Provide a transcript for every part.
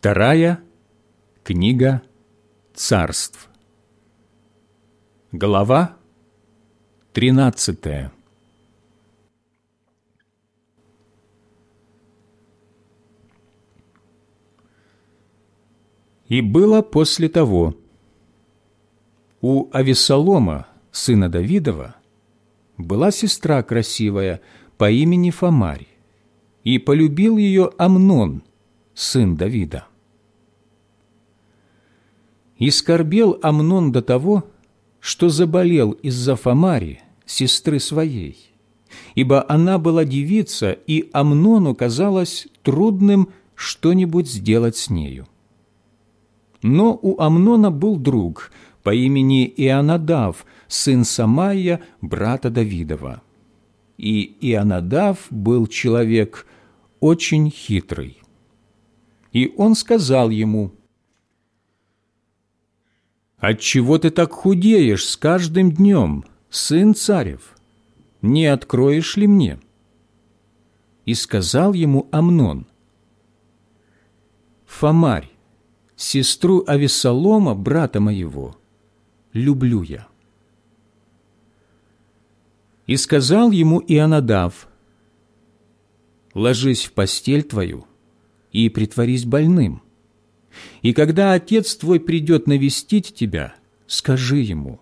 Вторая книга царств. Глава тринадцатая. И было после того, у Авесолома, сына Давидова, была сестра красивая по имени Фомарь, и полюбил ее Амнон, сын Давида. И скорбел Амнон до того, что заболел из-за Фомари, сестры своей, ибо она была девица, и Амнону казалось трудным что-нибудь сделать с нею. Но у Амнона был друг по имени Ионадав, сын Самая, брата Давидова. И Ионадав был человек очень хитрый. И он сказал ему, «Отчего ты так худеешь с каждым днем, сын царев? Не откроешь ли мне?» И сказал ему Амнон, «Фомарь, сестру Авесолома, брата моего, люблю я». И сказал ему Ионадав, «Ложись в постель твою и притворись больным» И когда отец твой придет навестить тебя, скажи ему,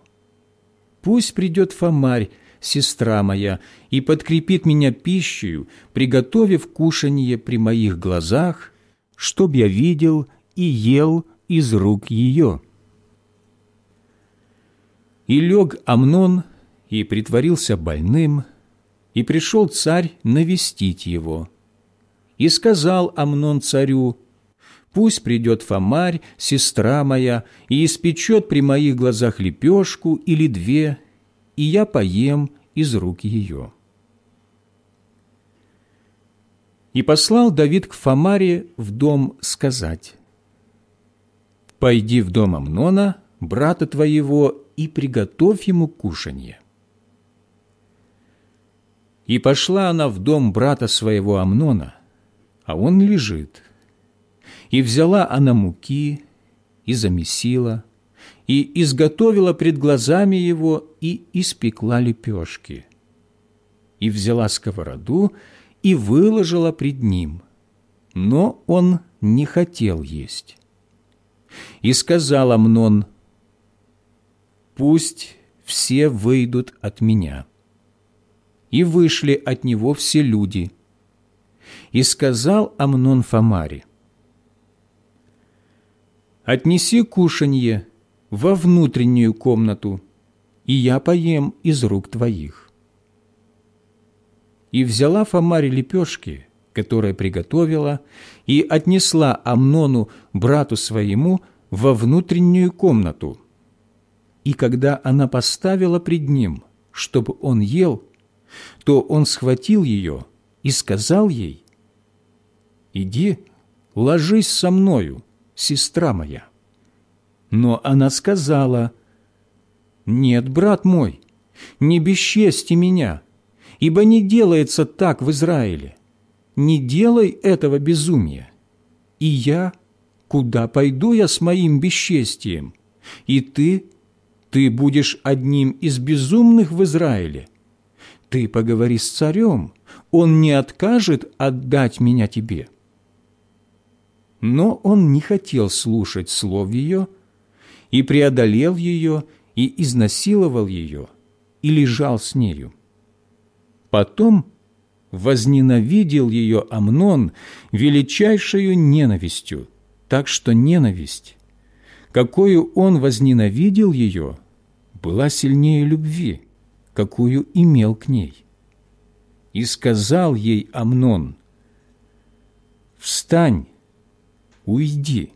«Пусть придет Фомарь, сестра моя, и подкрепит меня пищей, приготовив кушанье при моих глазах, чтоб я видел и ел из рук ее». И лег Амнон, и притворился больным, и пришел царь навестить его. И сказал Амнон царю, Пусть придет Фомарь, сестра моя, и испечет при моих глазах лепешку или две, и я поем из рук ее». И послал Давид к Фомаре в дом сказать, «Пойди в дом Амнона, брата твоего, и приготовь ему кушанье». И пошла она в дом брата своего Амнона, а он лежит – и взяла она муки, и замесила, и изготовила пред глазами его, и испекла лепешки. И взяла сковороду, и выложила пред ним. Но он не хотел есть. И сказал Амнон, «Пусть все выйдут от меня». И вышли от него все люди. И сказал Амнон Фомаре, отнеси кушанье во внутреннюю комнату, и я поем из рук твоих». И взяла Фомаре лепешки, которые приготовила, и отнесла Амнону, брату своему, во внутреннюю комнату. И когда она поставила пред ним, чтобы он ел, то он схватил ее и сказал ей, «Иди, ложись со мною, сестра моя». Но она сказала, «Нет, брат мой, не бесчести меня, ибо не делается так в Израиле. Не делай этого безумия. И я, куда пойду я с моим бесчестием? И ты, ты будешь одним из безумных в Израиле. Ты поговори с царем, он не откажет отдать меня тебе». Но он не хотел слушать слов ее, и преодолел ее, и изнасиловал ее, и лежал с нею. Потом возненавидел ее Амнон величайшую ненавистью, так что ненависть, какую он возненавидел ее, была сильнее любви, какую имел к ней. И сказал ей Амнон, «Встань, уйди».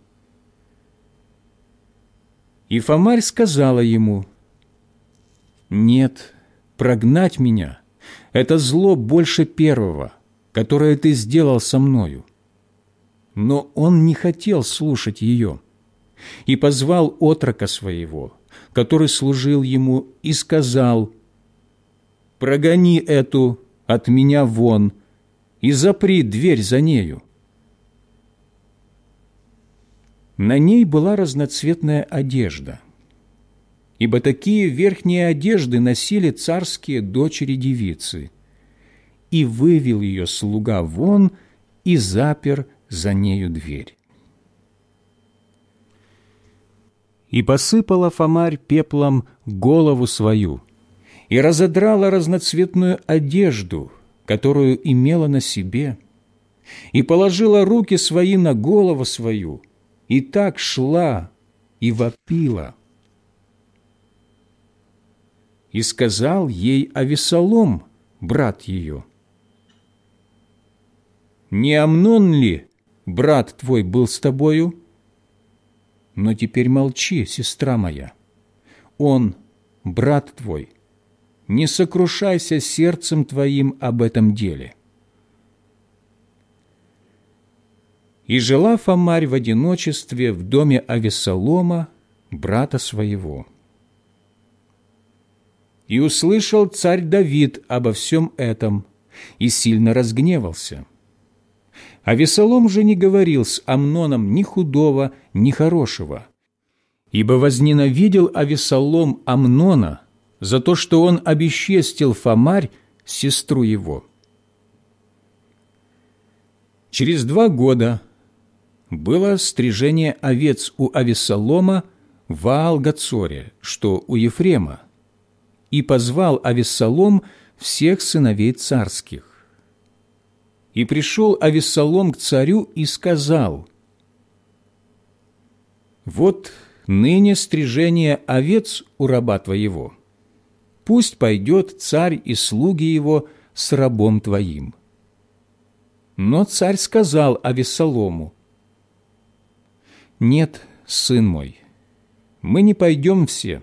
И Фомарь сказала ему, «Нет, прогнать меня – это зло больше первого, которое ты сделал со мною». Но он не хотел слушать ее и позвал отрока своего, который служил ему, и сказал, «Прогони эту от меня вон и запри дверь за нею». На ней была разноцветная одежда, ибо такие верхние одежды носили царские дочери-девицы. И вывел ее слуга вон и запер за нею дверь. И посыпала Фомарь пеплом голову свою, и разодрала разноцветную одежду, которую имела на себе, и положила руки свои на голову свою, и так шла и вопила. И сказал ей Авесолом, брат ее, «Не Амнон ли, брат твой, был с тобою?» Но теперь молчи, сестра моя. Он, брат твой, не сокрушайся сердцем твоим об этом деле». И жила Фомарь в одиночестве в доме Авесолома, брата своего. И услышал царь Давид обо всем этом, и сильно разгневался. А же не говорил с Амноном ни худого, ни хорошего, ибо возненавидел Авесолом Амнона за то, что он обесчестил Фомарь, сестру его. Через два года было стрижение овец у Авесолома в Аалгацоре, что у Ефрема, и позвал Авесолом всех сыновей царских. И пришел Авессалом к царю и сказал, «Вот ныне стрижение овец у раба твоего. Пусть пойдет царь и слуги его с рабом твоим». Но царь сказал Авессалому, «Нет, сын мой, мы не пойдем все,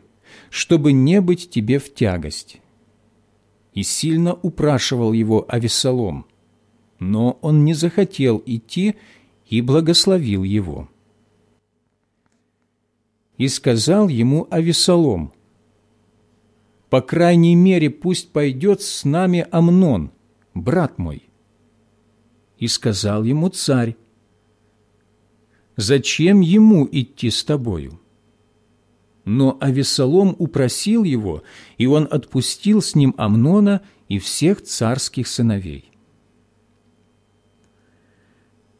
чтобы не быть тебе в тягость». И сильно упрашивал его Авессалом но он не захотел идти и благословил его. И сказал ему Авесолом, «По крайней мере, пусть пойдет с нами Амнон, брат мой». И сказал ему царь, «Зачем ему идти с тобою?» Но Авесолом упросил его, и он отпустил с ним Амнона и всех царских сыновей.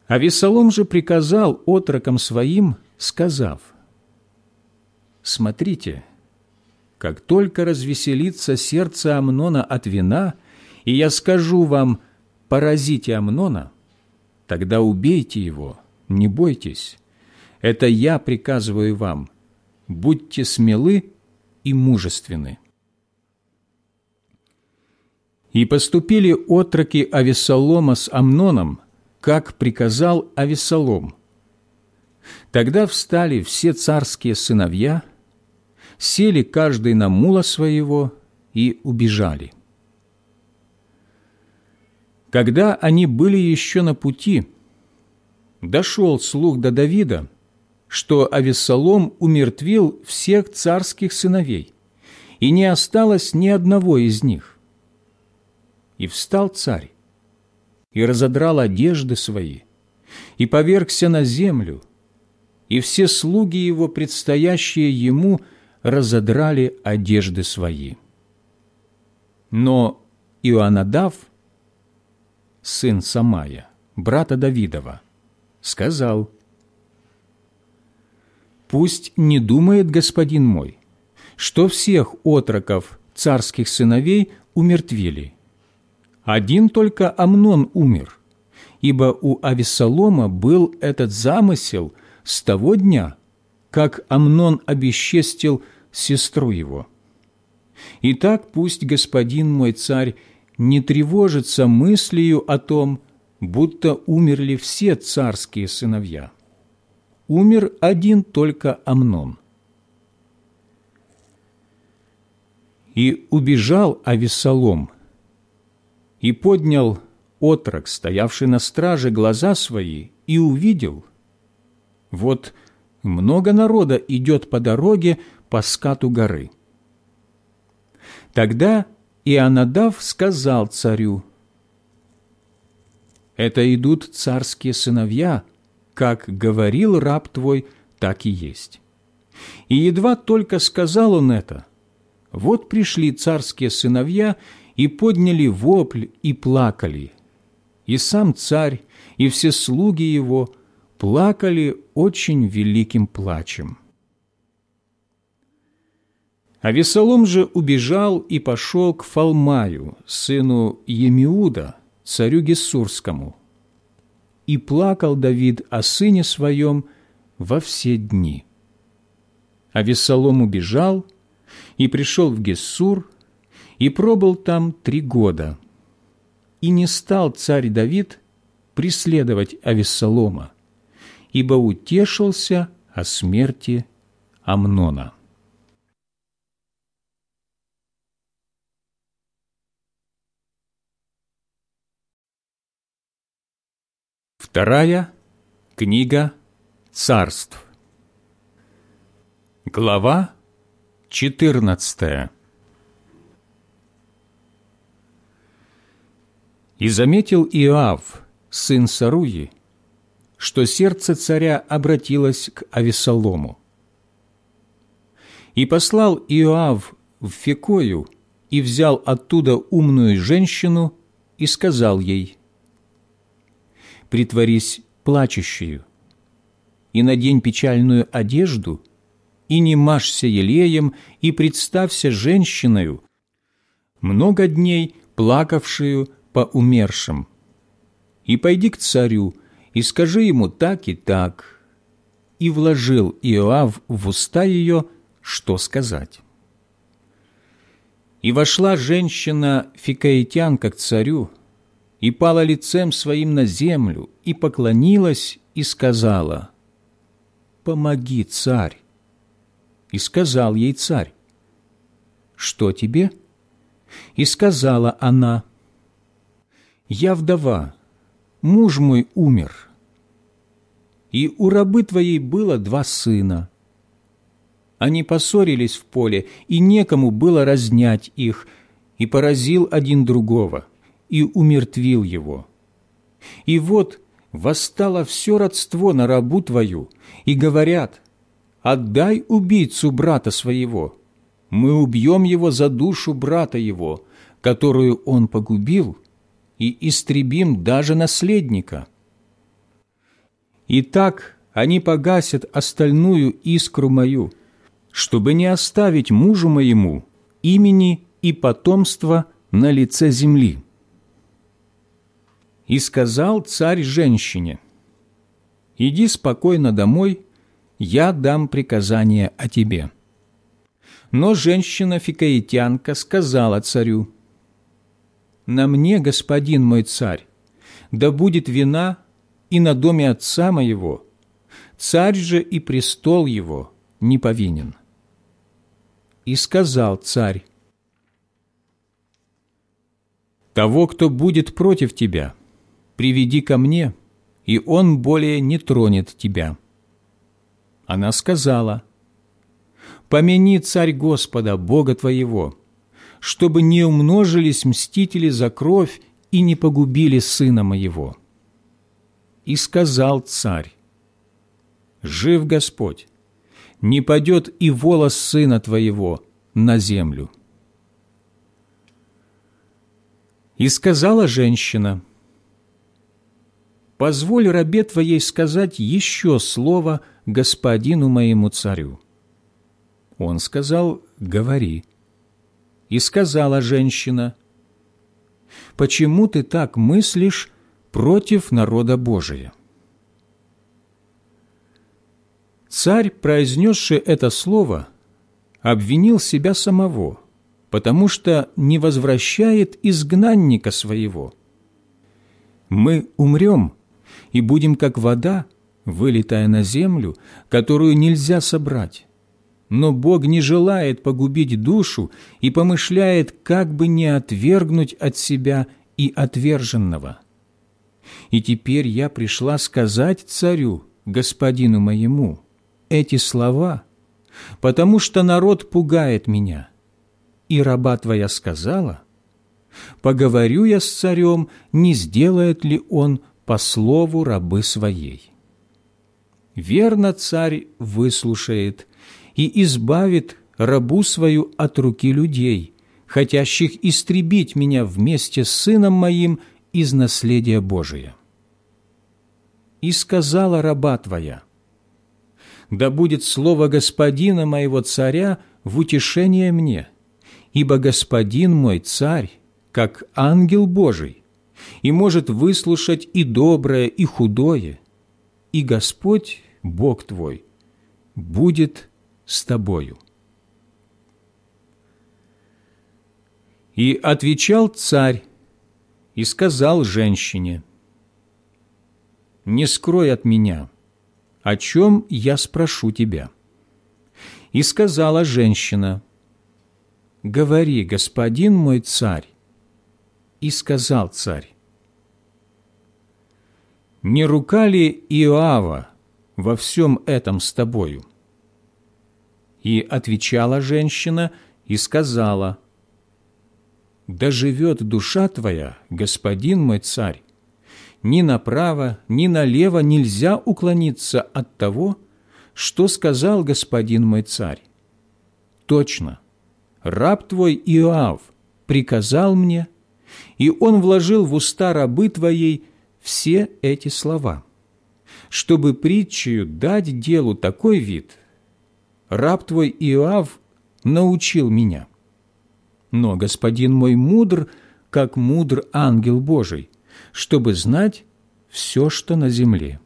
А Весолом же приказал отрокам своим, сказав, «Смотрите, как только развеселится сердце Амнона от вина, и я скажу вам, поразите Амнона, тогда убейте его, не бойтесь. Это я приказываю вам, будьте смелы и мужественны». И поступили отроки Авесолома с Амноном, как приказал Авесолом. Тогда встали все царские сыновья, сели каждый на мула своего и убежали. Когда они были еще на пути, дошел слух до Давида, что Авесолом умертвил всех царских сыновей, и не осталось ни одного из них. И встал царь, и разодрал одежды свои, и повергся на землю, и все слуги его, предстоящие ему, разодрали одежды свои. Но Иоаннадав, сын Самая, брата Давидова, сказал, «Пусть не думает господин мой, что всех отроков царских сыновей умертвили, один только Амнон умер, ибо у Авесолома был этот замысел с того дня, как Амнон обесчестил сестру его. Итак, пусть господин мой царь не тревожится мыслью о том, будто умерли все царские сыновья. Умер один только Амнон. И убежал Авесолом, и поднял отрок, стоявший на страже, глаза свои, и увидел. Вот много народа идет по дороге по скату горы. Тогда Ионадав сказал царю, «Это идут царские сыновья, как говорил раб твой так и есть. И едва только сказал он это, вот пришли царские сыновья и подняли вопль и плакали. И сам царь, и все слуги его плакали очень великим плачем. А Весолом же убежал и пошел к Фалмаю, сыну Емиуда, царю Гессурскому. И плакал Давид о сыне своем во все дни. А Весолом убежал и пришел в Гессур, и пробыл там три года. И не стал царь Давид преследовать Авессалома, ибо утешился о смерти Амнона. Вторая книга царств. Глава четырнадцатая. И заметил Иоав, сын Саруи, что сердце царя обратилось к Авесолому. И послал Иоав в Фекою и взял оттуда умную женщину и сказал ей, «Притворись плачущую, и надень печальную одежду, и не машься елеем, и представься женщиною, много дней плакавшую по умершим. И пойди к царю, и скажи ему так и так». И вложил Иоав в уста ее, что сказать. И вошла женщина-фикаитянка к царю, и пала лицем своим на землю, и поклонилась, и сказала, «Помоги, царь!» И сказал ей царь, «Что тебе?» И сказала она, «Я вдова, муж мой умер, и у рабы твоей было два сына. Они поссорились в поле, и некому было разнять их, и поразил один другого, и умертвил его. И вот восстало все родство на рабу твою, и говорят, «Отдай убийцу брата своего, мы убьем его за душу брата его, которую он погубил, и истребим даже наследника. И так они погасят остальную искру мою, чтобы не оставить мужу моему имени и потомства на лице земли. И сказал царь женщине, «Иди спокойно домой, я дам приказание о тебе». Но женщина-фикаитянка сказала царю, на мне, господин мой царь, да будет вина и на доме отца моего, царь же и престол его не повинен. И сказал царь, «Того, кто будет против тебя, приведи ко мне, и он более не тронет тебя». Она сказала, «Помяни, царь Господа, Бога твоего, чтобы не умножились мстители за кровь и не погубили сына моего. И сказал царь, «Жив Господь, не падет и волос сына твоего на землю». И сказала женщина, «Позволь рабе твоей сказать еще слово господину моему царю». Он сказал, «Говори». И сказала женщина, «Почему ты так мыслишь против народа Божия?» Царь, произнесший это слово, обвинил себя самого, потому что не возвращает изгнанника своего. Мы умрем и будем как вода, вылетая на землю, которую нельзя собрать но Бог не желает погубить душу и помышляет, как бы не отвергнуть от себя и отверженного. И теперь я пришла сказать царю, господину моему, эти слова, потому что народ пугает меня. И раба твоя сказала, поговорю я с царем, не сделает ли он по слову рабы своей. верно царь выслушает и избавит рабу свою от руки людей, хотящих истребить меня вместе с сыном моим из наследия Божия. И сказала раба твоя, да будет слово господина моего царя в утешение мне, ибо господин мой царь, как ангел Божий, и может выслушать и доброе, и худое, и Господь, Бог твой, будет с тобою». И отвечал царь и сказал женщине, «Не скрой от меня, о чем я спрошу тебя». И сказала женщина, «Говори, господин мой царь». И сказал царь, «Не рука ли Иоава во всем этом с тобою?» И отвечала женщина и сказала, «Да живет душа твоя, господин мой царь! Ни направо, ни налево нельзя уклониться от того, что сказал господин мой царь. Точно, раб твой Иоав приказал мне, и он вложил в уста рабы твоей все эти слова, чтобы притчею дать делу такой вид, раб твой Иоав научил меня. Но господин мой мудр, как мудр ангел Божий, чтобы знать все, что на земле.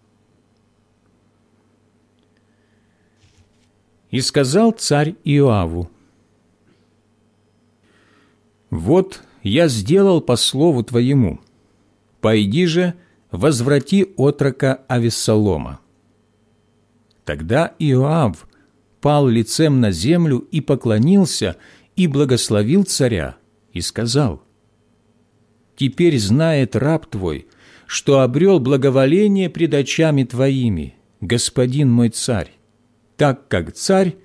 И сказал царь Иоаву, «Вот я сделал по слову твоему, пойди же, возврати отрока Авессалома». Тогда Иоав пал лицем на землю и поклонился, и благословил царя, и сказал, «Теперь знает раб твой, что обрел благоволение пред очами твоими, господин мой царь, так как царь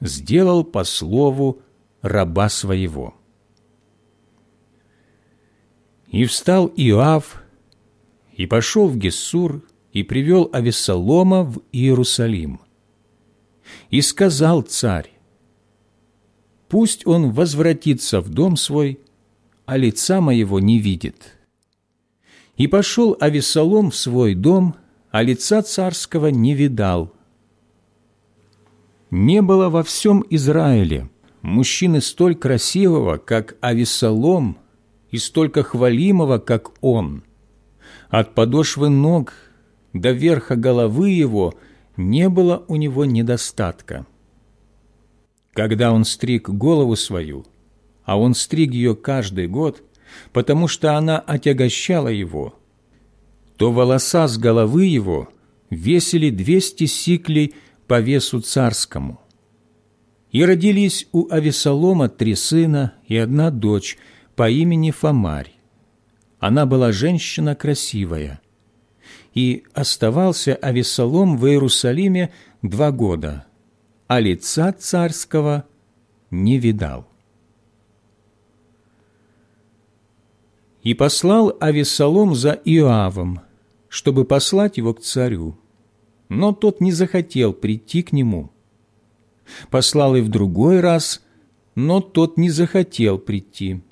сделал по слову раба своего». И встал Иоав, и пошел в Гессур, и привел Авессалома в Иерусалим – и сказал царь, «Пусть он возвратится в дом свой, а лица моего не видит». И пошел Авесолом в свой дом, а лица царского не видал. Не было во всем Израиле мужчины столь красивого, как Авесолом, и столько хвалимого, как он. От подошвы ног до верха головы его – не было у него недостатка. Когда он стриг голову свою, а он стриг ее каждый год, потому что она отягощала его, то волоса с головы его весили двести сиклей по весу царскому. И родились у Авесолома три сына и одна дочь по имени Фомарь. Она была женщина красивая – и оставался Авессалом в Иерусалиме два года, а лица царского не видал. И послал Авессалом за Иоавом, чтобы послать его к царю, но тот не захотел прийти к нему. Послал и в другой раз, но тот не захотел прийти.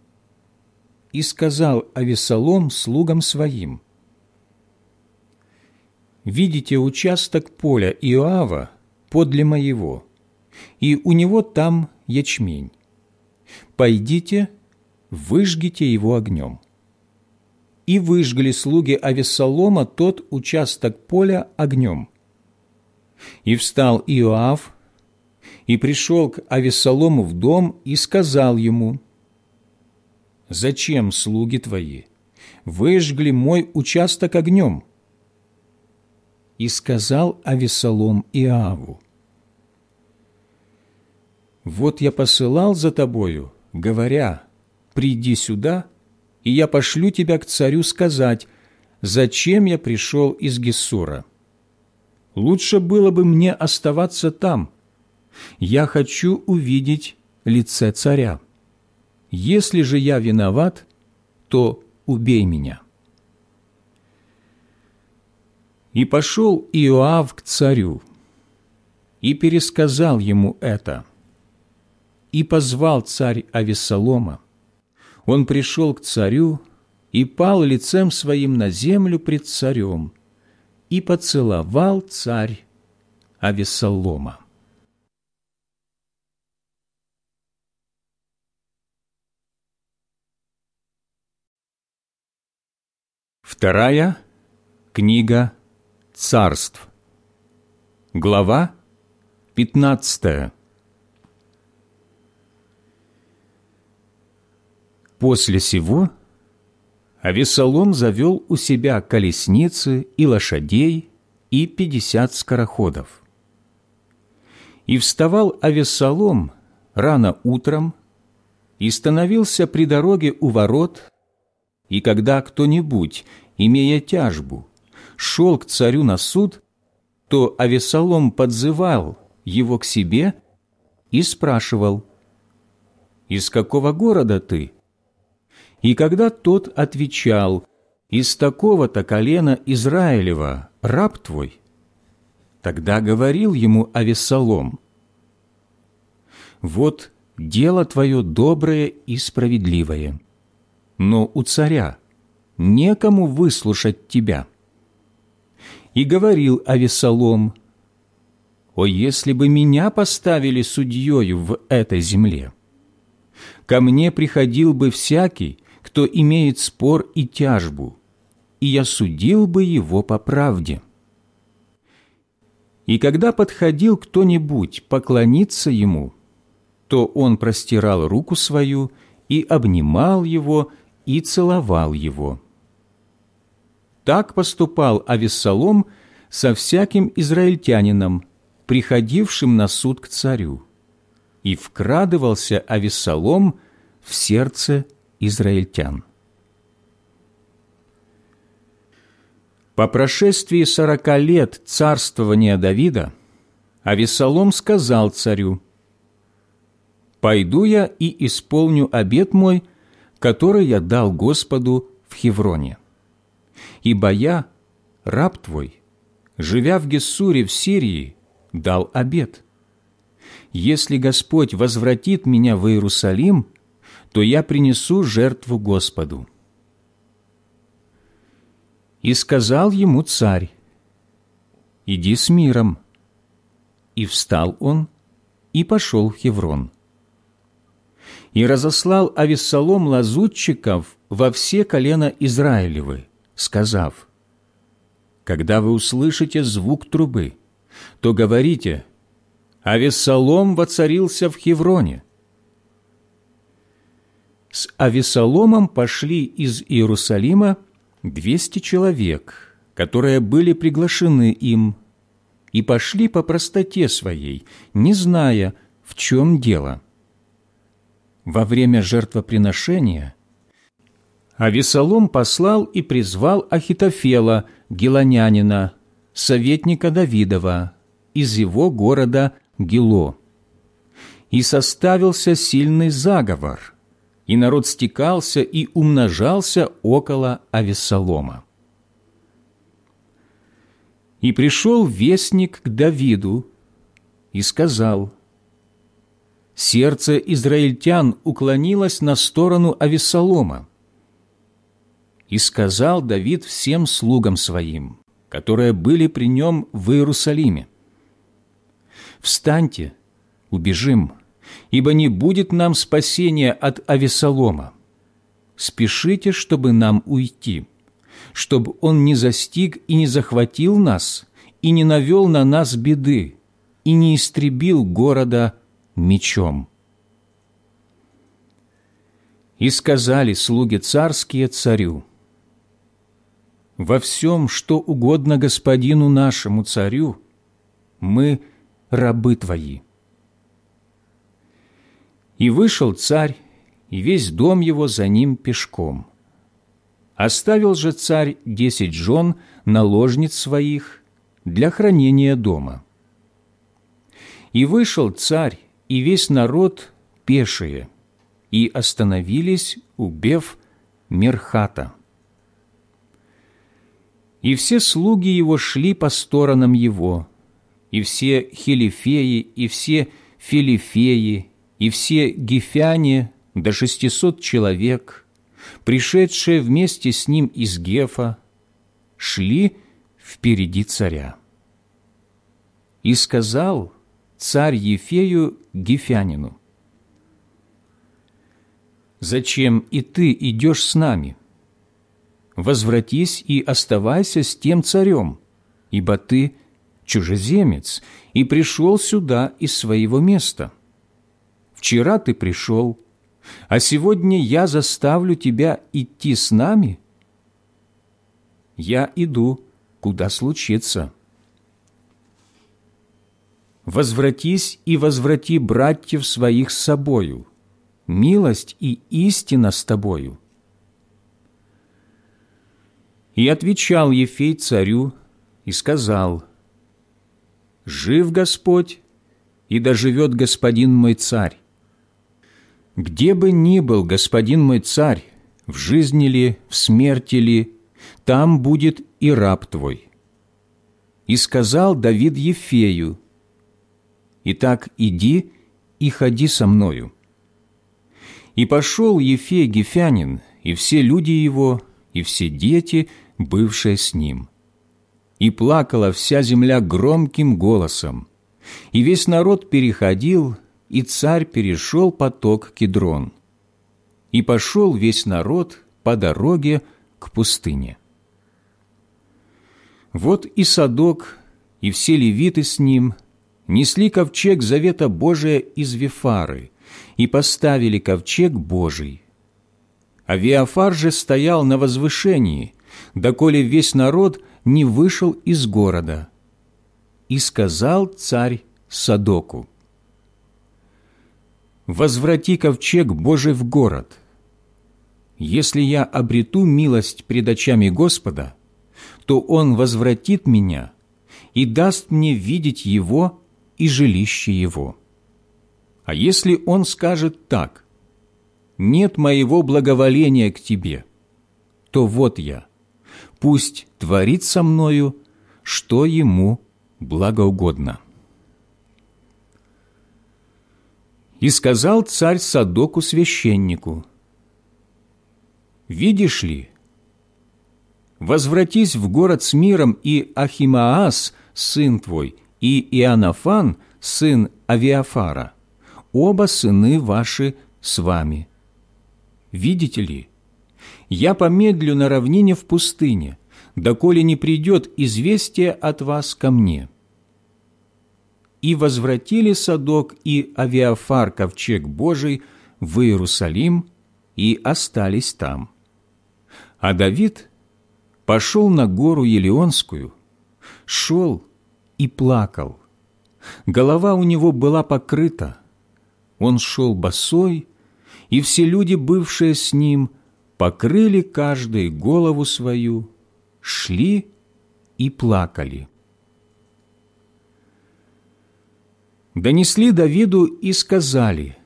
И сказал Авессалом слугам своим – видите участок поля Иоава подле моего, и у него там ячмень. Пойдите, выжгите его огнем». И выжгли слуги Авессалома тот участок поля огнем. И встал Иоав, и пришел к Авессалому в дом и сказал ему, «Зачем слуги твои выжгли мой участок огнем?» и сказал Авесолом Иаву, «Вот я посылал за тобою, говоря, приди сюда, и я пошлю тебя к царю сказать, зачем я пришел из Гессура. Лучше было бы мне оставаться там. Я хочу увидеть лице царя. Если же я виноват, то убей меня». И пошел Иоав к царю, и пересказал ему это. И позвал царь Авессалома. Он пришел к царю и пал лицем своим на землю пред царем, и поцеловал царь Авессалома. Вторая книга царств. Глава 15. После сего Авесолом завел у себя колесницы и лошадей и пятьдесят скороходов. И вставал Авесолом рано утром и становился при дороге у ворот, и когда кто-нибудь, имея тяжбу, шел к царю на суд, то Авесолом подзывал его к себе и спрашивал, «Из какого города ты?» И когда тот отвечал, «Из такого-то колена Израилева, раб твой», тогда говорил ему Авесолом, «Вот дело твое доброе и справедливое, но у царя некому выслушать тебя». И говорил Авесолом, «О, если бы меня поставили судьею в этой земле! Ко мне приходил бы всякий, кто имеет спор и тяжбу, и я судил бы его по правде». И когда подходил кто-нибудь поклониться ему, то он простирал руку свою и обнимал его и целовал его. Так поступал Авессалом со всяким израильтянином, приходившим на суд к царю, и вкрадывался Авессалом в сердце израильтян. По прошествии сорока лет царствования Давида Авессалом сказал царю, «Пойду я и исполню обет мой, который я дал Господу в Хевроне» ибо я, раб твой, живя в Гессуре в Сирии, дал обет. Если Господь возвратит меня в Иерусалим, то я принесу жертву Господу». И сказал ему царь, «Иди с миром». И встал он и пошел в Хеврон. И разослал Авессалом лазутчиков во все колена Израилевы, сказав, «Когда вы услышите звук трубы, то говорите, Авессалом воцарился в Хевроне». С Авессаломом пошли из Иерусалима двести человек, которые были приглашены им, и пошли по простоте своей, не зная, в чем дело. Во время жертвоприношения а Весолом послал и призвал Ахитофела, гелонянина, советника Давидова, из его города Гило. И составился сильный заговор, и народ стекался и умножался около Авессалома. И пришел вестник к Давиду и сказал, «Сердце израильтян уклонилось на сторону Авессалома, и сказал Давид всем слугам своим, которые были при нем в Иерусалиме, «Встаньте, убежим, ибо не будет нам спасения от Авесолома. Спешите, чтобы нам уйти, чтобы он не застиг и не захватил нас, и не навел на нас беды, и не истребил города мечом». И сказали слуги царские царю, во всем, что угодно господину нашему царю, мы рабы твои». И вышел царь, и весь дом его за ним пешком. Оставил же царь десять жен, наложниц своих, для хранения дома. И вышел царь, и весь народ пешие, и остановились у Бев Мерхата. И все слуги его шли по сторонам его, и все хилифеи, и все филифеи, и все гефяне до шестисот человек, пришедшие вместе с ним из Гефа, шли впереди царя. И сказал царь Ефею Гефянину, «Зачем и ты идешь с нами? Возвратись и оставайся с тем царем, ибо ты чужеземец и пришел сюда из своего места. Вчера ты пришел, а сегодня я заставлю тебя идти с нами? Я иду, куда случится. Возвратись и возврати братьев своих с собою, милость и истина с тобою. И отвечал Ефей царю и сказал, «Жив Господь, и доживет господин мой царь. Где бы ни был господин мой царь, в жизни ли, в смерти ли, там будет и раб твой». И сказал Давид Ефею, «Итак, иди и ходи со мною». И пошел Ефей Гефянин, и все люди его, и все дети, бывшие с ним. И плакала вся земля громким голосом, и весь народ переходил, и царь перешел поток Кедрон. И пошел весь народ по дороге к пустыне. Вот и Садок, и все левиты с ним несли ковчег завета Божия из Вифары и поставили ковчег Божий. А Виафар же стоял на возвышении, доколе весь народ не вышел из города. И сказал царь Садоку, «Возврати ковчег Божий в город. Если я обрету милость пред очами Господа, то Он возвратит меня и даст мне видеть Его и жилище Его. А если Он скажет так, «Нет моего благоволения к тебе», то вот я, пусть творит со мною, что Ему благоугодно. И сказал царь Садоку священнику, «Видишь ли, возвратись в город с миром, и Ахимаас, сын твой, и Иоаннафан, сын Авиафара, оба сыны ваши с вами. Видите ли, я помедлю на равнине в пустыне, доколе не придет известие от вас ко мне». И возвратили Садок и Авиафар ковчег Божий в Иерусалим и остались там. А Давид пошел на гору Елеонскую, шел и плакал. Голова у него была покрыта. Он шел босой, и все люди, бывшие с ним, покрыли каждый голову свою, шли и плакали. Донесли Давиду и сказали,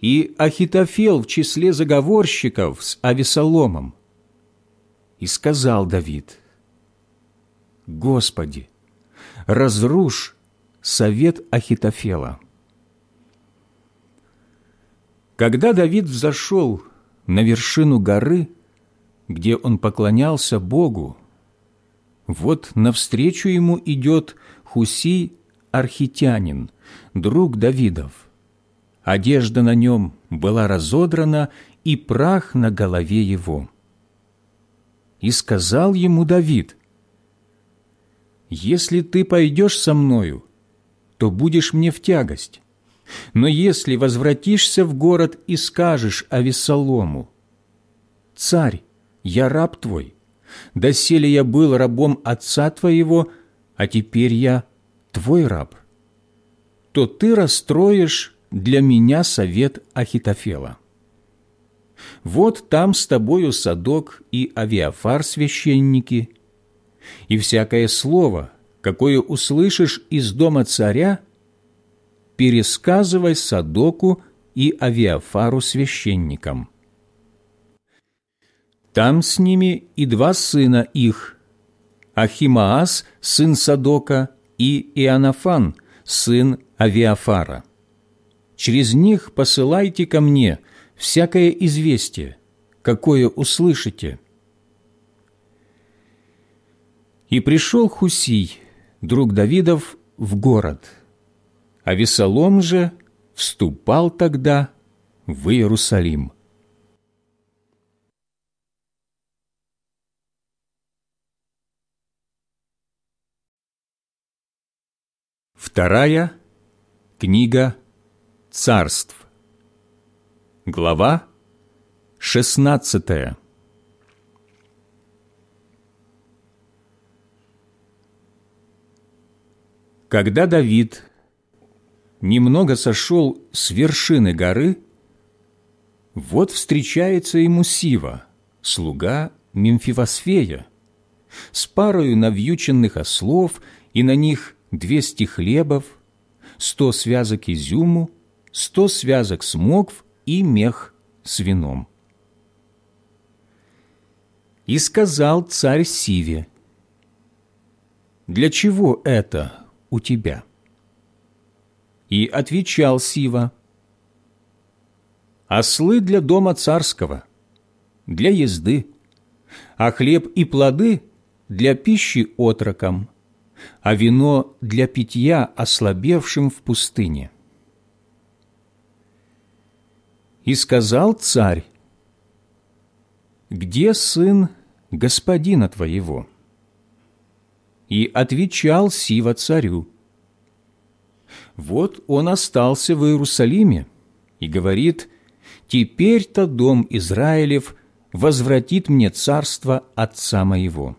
«И Ахитофел в числе заговорщиков с Авесоломом, и сказал Давид, «Господи, разрушь совет Ахитофела». Когда Давид взошел на вершину горы, где он поклонялся Богу, вот навстречу ему идет Хусий Архитянин, друг Давидов. Одежда на нем была разодрана, и прах на голове его. И сказал ему Давид, «Если ты пойдешь со мною, то будешь мне в тягость. Но если возвратишься в город и скажешь Авессалому, «Царь, я раб твой, доселе я был рабом отца твоего, а теперь я твой раб», то ты расстроишь для меня совет Ахитофела. Вот там с тобою Садок и Авиафар священники, и всякое слово, какое услышишь из дома царя, пересказывай Садоку и Авиафару священникам. Там с ними и два сына их, Ахимаас, сын Садока, и Иоаннафан, сын Авиафара. Через них посылайте ко мне всякое известие, какое услышите. И пришел Хусий, друг Давидов, в город, а Весолом же вступал тогда в Иерусалим. Вторая книга царств. Глава шестнадцатая. Когда Давид немного сошел с вершины горы, вот встречается ему Сива, слуга Мемфивосфея, с парою навьюченных ослов и на них двести хлебов, сто связок изюму, сто связок смокв и мех с вином. И сказал царь Сиве, «Для чего это?» У тебя». И отвечал Сива, «Ослы для дома царского, для езды, а хлеб и плоды для пищи отрокам, а вино для питья ослабевшим в пустыне». И сказал царь, «Где сын господина твоего?» И отвечал Сива царю. Вот он остался в Иерусалиме и говорит, «Теперь-то дом Израилев возвратит мне царство отца моего».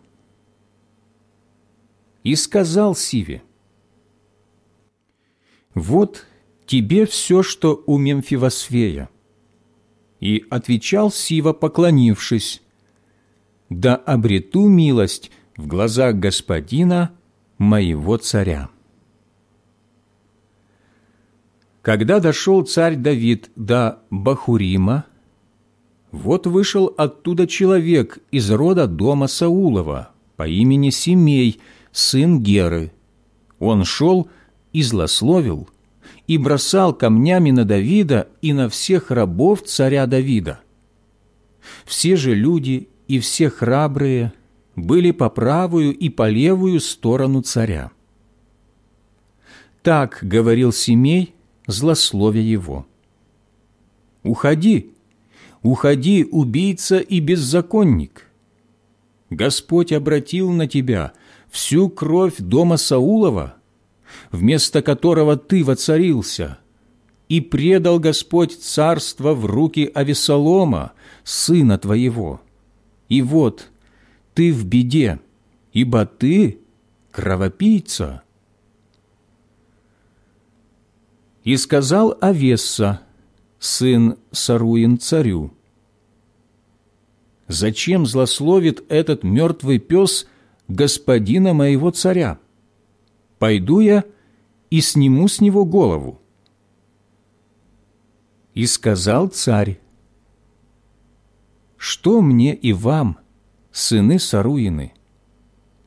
И сказал Сиве, «Вот тебе все, что у Мемфивосфея». И отвечал Сива, поклонившись, «Да обрету милость в глазах господина моего царя. Когда дошел царь Давид до Бахурима, вот вышел оттуда человек из рода дома Саулова по имени Семей, сын Геры. Он шел и злословил, и бросал камнями на Давида и на всех рабов царя Давида. Все же люди и все храбрые – были по правую и по левую сторону царя. Так говорил Семей, злословя его. «Уходи, уходи, убийца и беззаконник! Господь обратил на тебя всю кровь дома Саулова, вместо которого ты воцарился, и предал Господь царство в руки Авесолома, сына твоего. И вот ты в беде, ибо ты кровопийца». И сказал Авесса, сын Саруин царю, «Зачем злословит этот мертвый пес господина моего царя? Пойду я и сниму с него голову». И сказал царь, «Что мне и вам, сыны Саруины.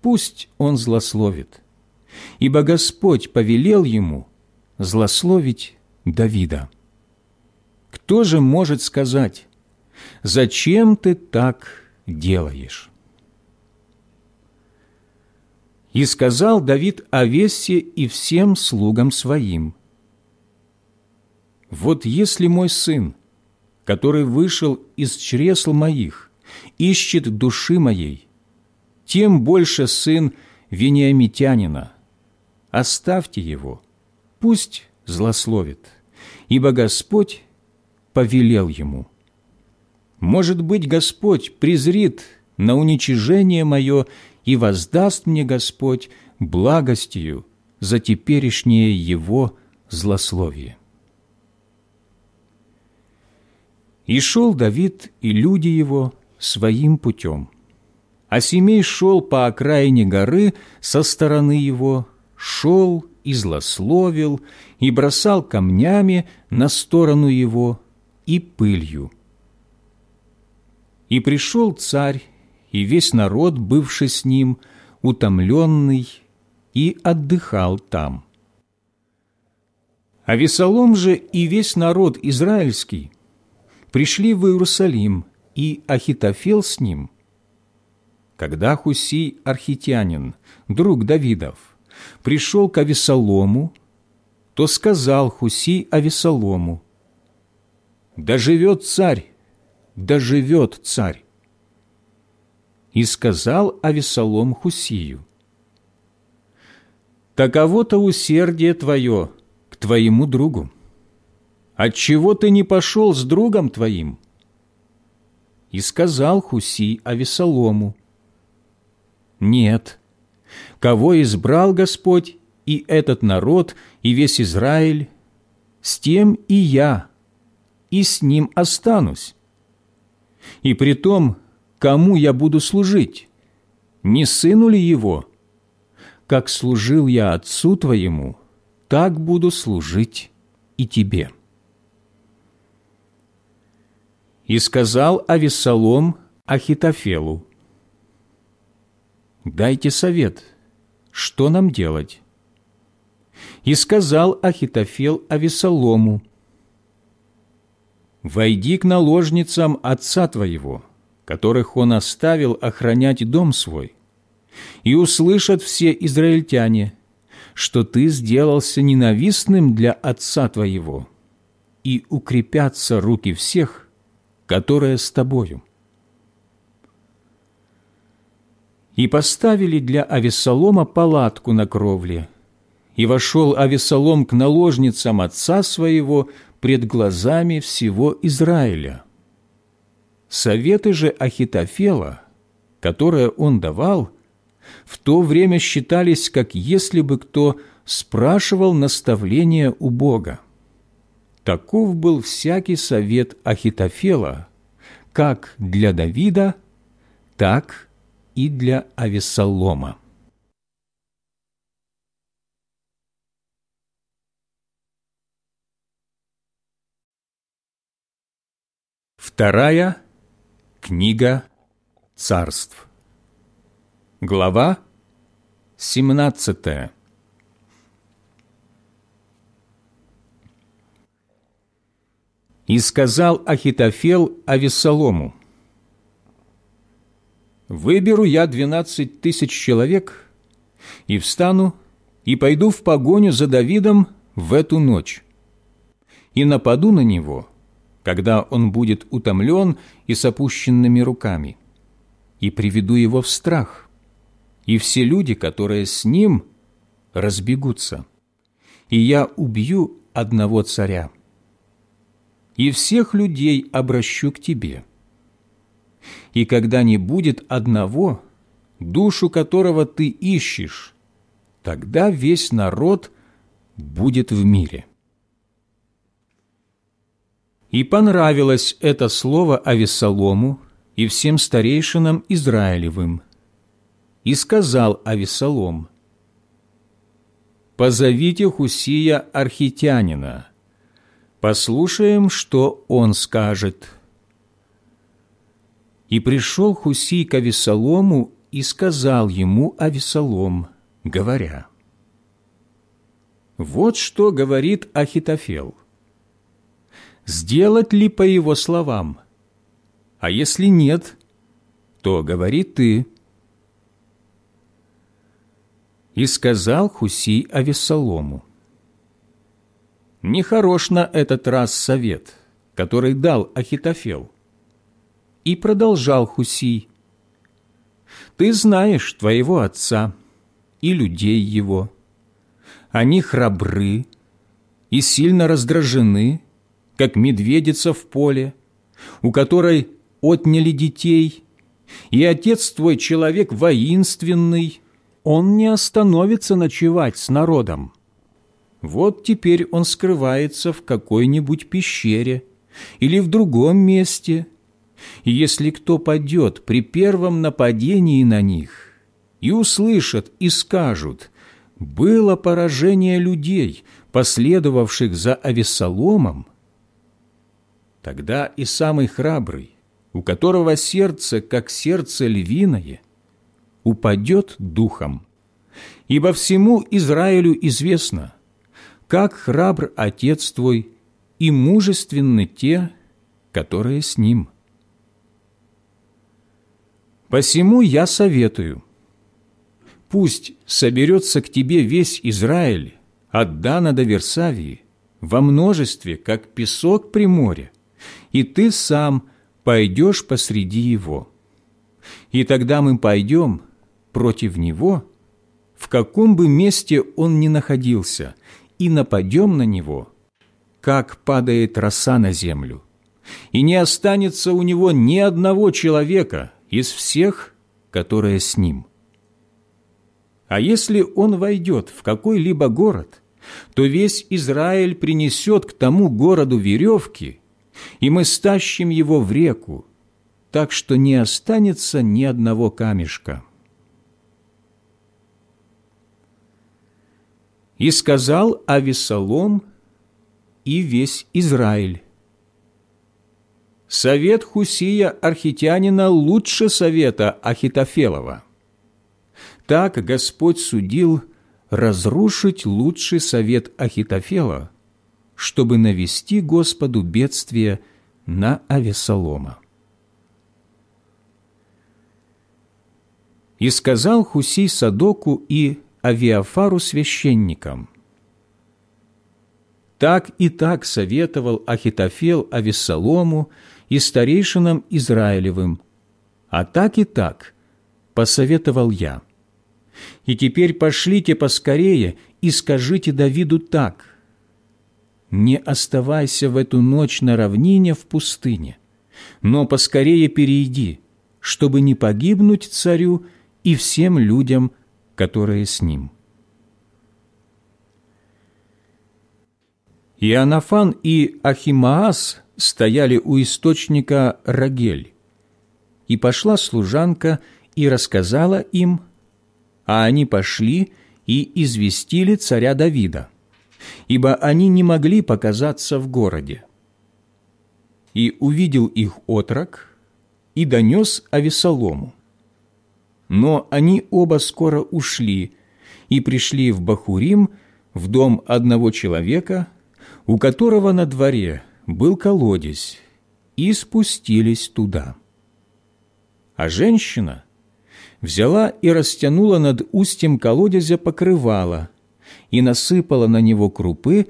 Пусть он злословит, ибо Господь повелел ему злословить Давида. Кто же может сказать, зачем ты так делаешь? И сказал Давид о Вессе и всем слугам своим, «Вот если мой сын, который вышел из чресл моих, ищет души моей, тем больше сын Вениамитянина. Оставьте его, пусть злословит, ибо Господь повелел ему. Может быть, Господь презрит на уничижение мое и воздаст мне Господь благостью за теперешнее его злословие. И шел Давид и люди его своим путем. А Семей шел по окраине горы со стороны его, шел и злословил, и бросал камнями на сторону его и пылью. И пришел царь, и весь народ, бывший с ним, утомленный, и отдыхал там. А Весолом же и весь народ израильский пришли в Иерусалим, и Ахитофел с ним. Когда Хусий Архитянин, друг Давидов, пришел к Авесолому, то сказал Хусий Авесолому, «Да живет царь, да живет царь!» И сказал Авесолом Хусию, «Таково-то усердие твое к твоему другу. Отчего ты не пошел с другом твоим?» И сказал Хусий Авесолому, «Нет, кого избрал Господь, и этот народ, и весь Израиль, с тем и я, и с ним останусь. И при том, кому я буду служить? Не сыну ли его? Как служил я отцу твоему, так буду служить и тебе». И сказал Авессалом Ахитофелу, «Дайте совет, что нам делать?» И сказал Ахитофел Авесолому, «Войди к наложницам отца твоего, которых он оставил охранять дом свой, и услышат все израильтяне, что ты сделался ненавистным для отца твоего, и укрепятся руки всех, которая с тобою. И поставили для Авесолома палатку на кровле, и вошел Авесолом к наложницам отца своего пред глазами всего Израиля. Советы же Ахитофела, которые он давал, в то время считались, как если бы кто спрашивал наставления у Бога. Таков был всякий совет Ахитофела, как для Давида, так и для Авесолома. Вторая книга царств. Глава семнадцатая. И сказал Ахитофел Авесолому, «Выберу я двенадцать тысяч человек, и встану, и пойду в погоню за Давидом в эту ночь, и нападу на него, когда он будет утомлен и с опущенными руками, и приведу его в страх, и все люди, которые с ним, разбегутся, и я убью одного царя» и всех людей обращу к Тебе. И когда не будет одного, душу которого Ты ищешь, тогда весь народ будет в мире». И понравилось это слово Авесолому и всем старейшинам Израилевым. И сказал Авесолом, «Позовите Хусия Архитянина, Послушаем, что он скажет. И пришел Хусий к Авесолому и сказал ему Авесолом, говоря, «Вот что говорит Ахитофел. Сделать ли по его словам? А если нет, то говори ты». И сказал Хусий Авесолому, Нехорош на этот раз совет, который дал Ахитофел. И продолжал Хусий. «Ты знаешь твоего отца и людей его. Они храбры и сильно раздражены, как медведица в поле, у которой отняли детей, и отец твой человек воинственный, он не остановится ночевать с народом, вот теперь он скрывается в какой-нибудь пещере или в другом месте. И если кто падет при первом нападении на них и услышат и скажут «было поражение людей, последовавших за Авессаломом», тогда и самый храбрый, у которого сердце, как сердце львиное, упадет духом. Ибо всему Израилю известно, как храбр отец твой и мужественны те, которые с ним. Посему я советую, пусть соберется к тебе весь Израиль, от Дана до Версавии, во множестве, как песок при море, и ты сам пойдешь посреди его. И тогда мы пойдем против него, в каком бы месте он ни находился, и нападем на него, как падает роса на землю, и не останется у него ни одного человека из всех, которые с ним. А если он войдет в какой-либо город – то весь Израиль принесет к тому городу веревки, и мы стащим его в реку, так что не останется ни одного камешка. И сказал Авесолом и весь Израиль. Совет Хусия Архитянина лучше совета Ахитофелова. Так Господь судил разрушить лучший совет Ахитофела, чтобы навести Господу бедствие на Авесолома. И сказал Хусей Садоку и Авиафару священникам, «Так и так советовал Ахитофел Авессалому и старейшинам Израилевым, а так и так посоветовал я. И теперь пошлите поскорее и скажите Давиду так. Не оставайся в эту ночь на равнине в пустыне, но поскорее перейди, чтобы не погибнуть царю и всем людям, которые с ним. Иоаннафан и Ахимаас стояли у источника Рагель, и пошла служанка и рассказала им а они пошли и известили царя Давида, ибо они не могли показаться в городе. И увидел их отрок и донес Авесолому. Но они оба скоро ушли и пришли в Бахурим, в дом одного человека, у которого на дворе был колодец, и спустились туда. А женщина взяла и растянула над устьем колодезя покрывало и насыпала на него крупы,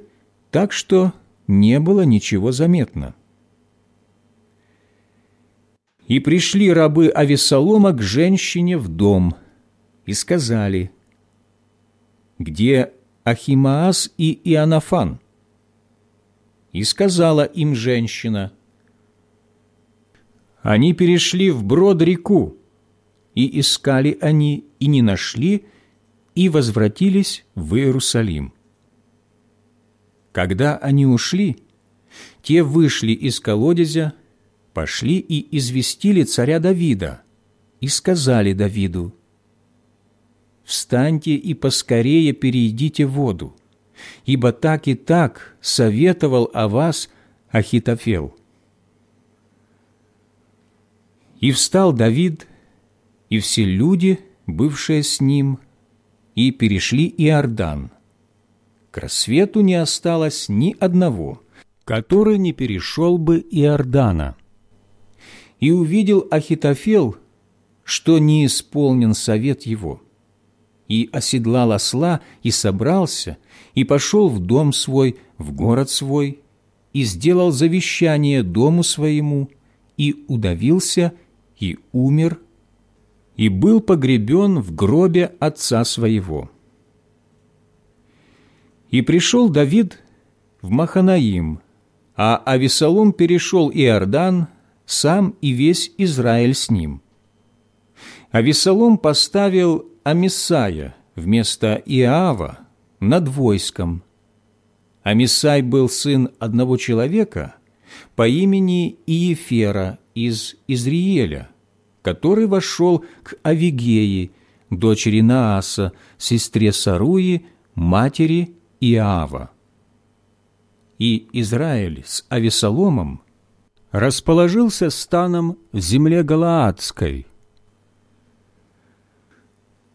так что не было ничего заметно. И пришли рабы Авесолома к женщине в дом и сказали, «Где Ахимаас и Иоаннафан?» И сказала им женщина, «Они перешли в брод реку, и искали они, и не нашли, и возвратились в Иерусалим. Когда они ушли, те вышли из колодезя, пошли и известили царя Давида, и сказали Давиду, «Встаньте и поскорее перейдите воду, ибо так и так советовал о вас Ахитофел». И встал Давид и все люди, бывшие с ним, и перешли Иордан. К рассвету не осталось ни одного, который не перешел бы Иордана. И увидел Ахитофел, что не исполнен совет его, и оседлал осла, и собрался, и пошел в дом свой, в город свой, и сделал завещание дому своему, и удавился, и умер и был погребен в гробе отца своего. И пришел Давид в Маханаим, а Авесолом перешел Иордан, сам и весь Израиль с ним. Авесолом поставил Амисая вместо Иава над войском. Амисай был сын одного человека по имени Иефера из Изриеля – который вошел к Авигеи, дочери Нааса, сестре Саруи, матери Иава. И Израиль с Авесоломом расположился станом в земле Галаадской.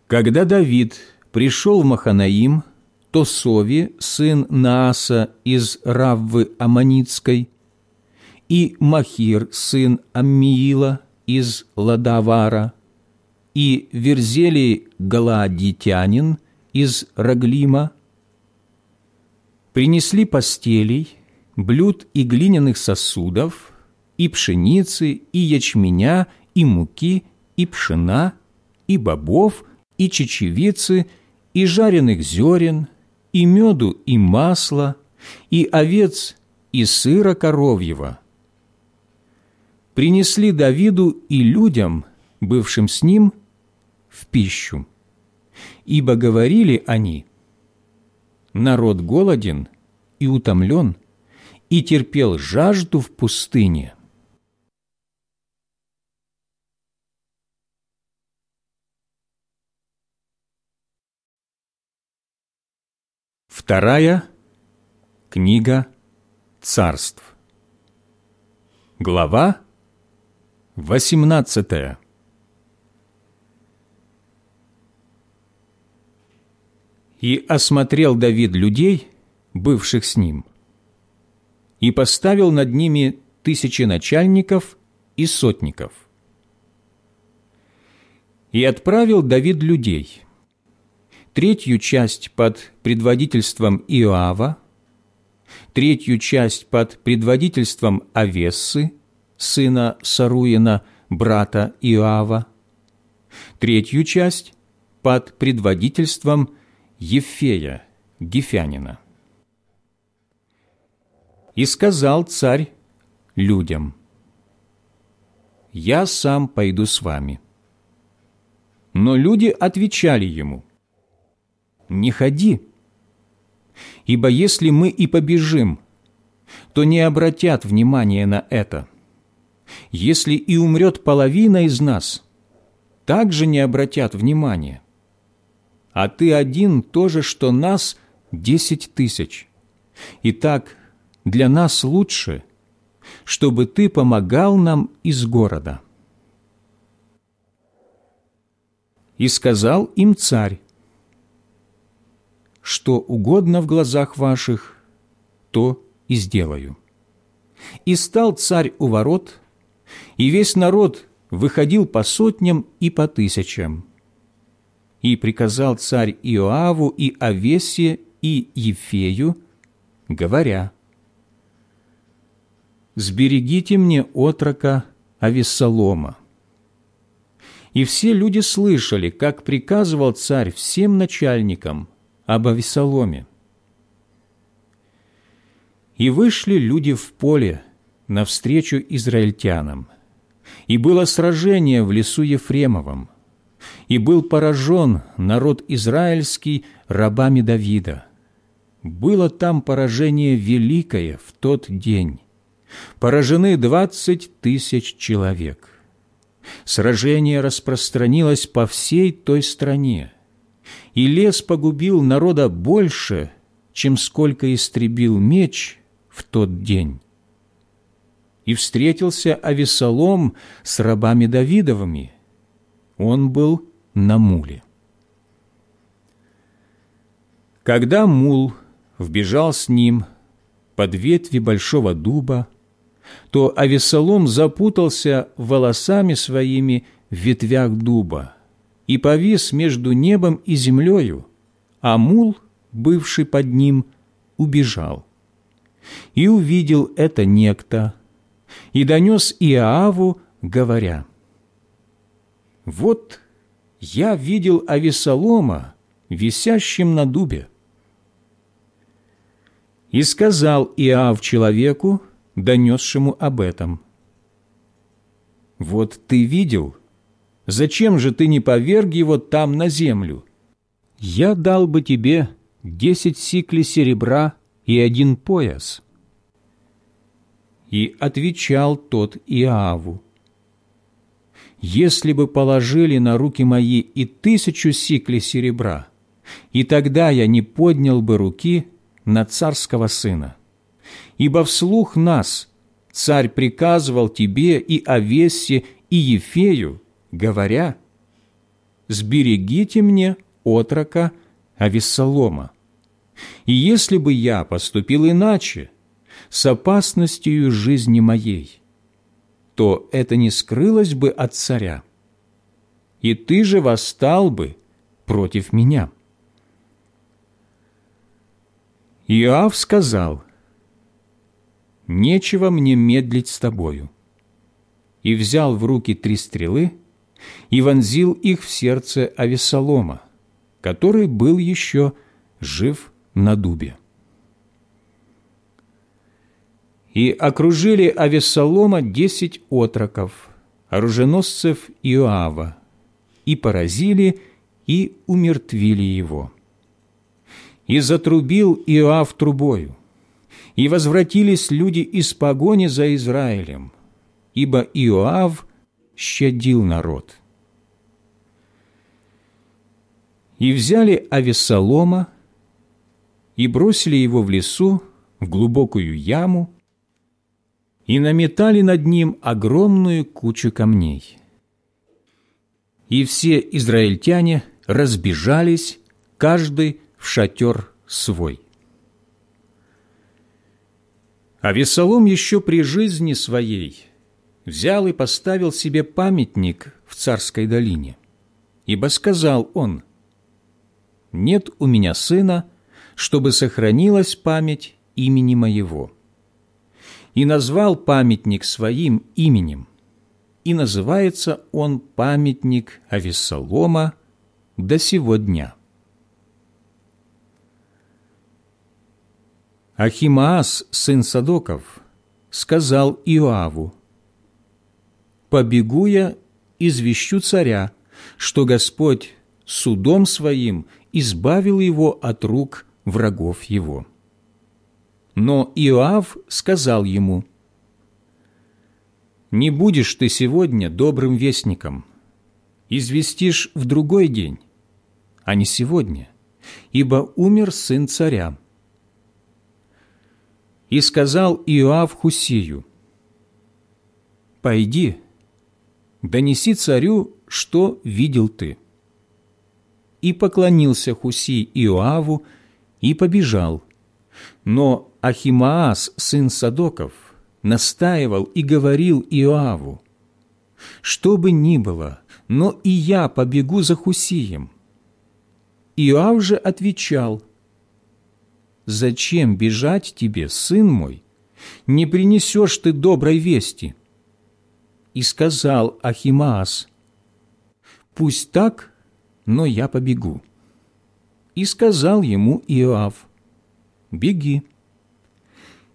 Когда Давид пришел в Маханаим, то Сови, сын Нааса из Раввы Аманицкой, и Махир, сын Аммиила из Ладавара, и Верзелий Галаадитянин из Раглима, принесли постелей, блюд и глиняных сосудов, и пшеницы, и ячменя, и муки, и пшена, и бобов, и чечевицы, и жареных зерен, и меду, и масла, и овец, и сыра коровьего. Принесли Давиду и людям, бывшим с ним, в пищу. Ибо говорили они, «Народ голоден и утомлен, и терпел жажду в пустыне». Вторая книга царств. Глава восемнадцатая. И осмотрел Давид людей, бывших с ним, и поставил над ними тысячи начальников и сотников. И отправил Давид людей – третью часть под предводительством Иоава, третью часть под предводительством Авессы, сына Саруина, брата Иоава, третью часть под предводительством Ефея, Гефянина. И сказал царь людям, «Я сам пойду с вами». Но люди отвечали ему – не ходи. Ибо если мы и побежим, то не обратят внимания на это. Если и умрет половина из нас, также не обратят внимания. А ты один тоже, что нас десять тысяч. Итак, для нас лучше, чтобы ты помогал нам из города». И сказал им царь, что угодно в глазах ваших, то и сделаю». И стал царь у ворот, и весь народ выходил по сотням и по тысячам. И приказал царь Иоаву и Авесе и Ефею, говоря, «Сберегите мне отрока Авессалома». И все люди слышали, как приказывал царь всем начальникам, об Авесоломе. «И вышли люди в поле навстречу израильтянам, и было сражение в лесу Ефремовом, и был поражен народ израильский рабами Давида. Было там поражение великое в тот день. Поражены двадцать тысяч человек. Сражение распространилось по всей той стране, и лес погубил народа больше, чем сколько истребил меч в тот день. И встретился Авесолом с рабами Давидовыми. Он был на муле. Когда мул вбежал с ним под ветви большого дуба, то Авесолом запутался волосами своими в ветвях дуба, и повис между небом и землею, а мул, бывший под ним, убежал. И увидел это некто, и донес Иоаву, говоря, «Вот я видел Авесолома, висящим на дубе». И сказал Иав человеку, донесшему об этом, «Вот ты видел, Зачем же ты не поверг его там на землю? Я дал бы тебе десять сиклей серебра и один пояс». И отвечал тот Иаву, «Если бы положили на руки мои и тысячу сиклей серебра, и тогда я не поднял бы руки на царского сына, ибо вслух нас царь приказывал тебе и Овессе, и Ефею, говоря, «Сберегите мне отрока Авессалома. И если бы я поступил иначе, с опасностью жизни моей, то это не скрылось бы от царя, и ты же восстал бы против меня». Иоав сказал, «Нечего мне медлить с тобою». И взял в руки три стрелы и вонзил их в сердце Авесолома, который был еще жив на дубе. И окружили Авесолома десять отроков, оруженосцев Иоава, и поразили, и умертвили его. И затрубил Иоав трубою, и возвратились люди из погони за Израилем, ибо Иоав щадил народ. И взяли Авесолома, и бросили его в лесу, в глубокую яму, и наметали над ним огромную кучу камней. И все израильтяне разбежались, каждый в шатер свой. А Весолом еще при жизни своей взял и поставил себе памятник в царской долине, ибо сказал он, «Нет у меня сына, чтобы сохранилась память имени моего». И назвал памятник своим именем, и называется он памятник Авессалома до сего дня. Ахимаас, сын Садоков, сказал Иоаву, «Побегу я, извещу царя, что Господь судом своим избавил его от рук врагов его». Но Иоав сказал ему, «Не будешь ты сегодня добрым вестником, известишь в другой день, а не сегодня, ибо умер сын царя, и сказал Иоав Хусию, «Пойди, донеси царю, что видел ты». И поклонился Хусий Иоаву и побежал. Но Ахимаас, сын Садоков, настаивал и говорил Иоаву, «Что бы ни было, но и я побегу за Хусием». Иоав же отвечал, «Зачем бежать тебе, сын мой? Не принесешь ты доброй вести». И сказал Ахимаас, «Пусть так, но я побегу». И сказал ему Иоав, «Беги».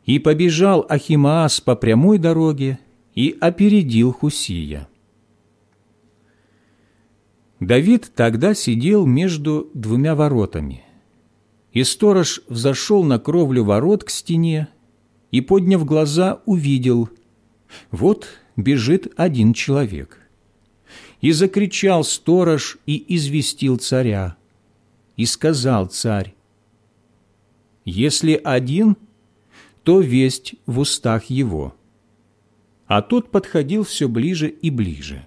И побежал Ахимаас по прямой дороге и опередил Хусия. Давид тогда сидел между двумя воротами, и сторож взошел на кровлю ворот к стене и, подняв глаза, увидел, вот бежит один человек. И закричал сторож и известил царя. И сказал царь, «Если один, то весть в устах его». А тот подходил все ближе и ближе.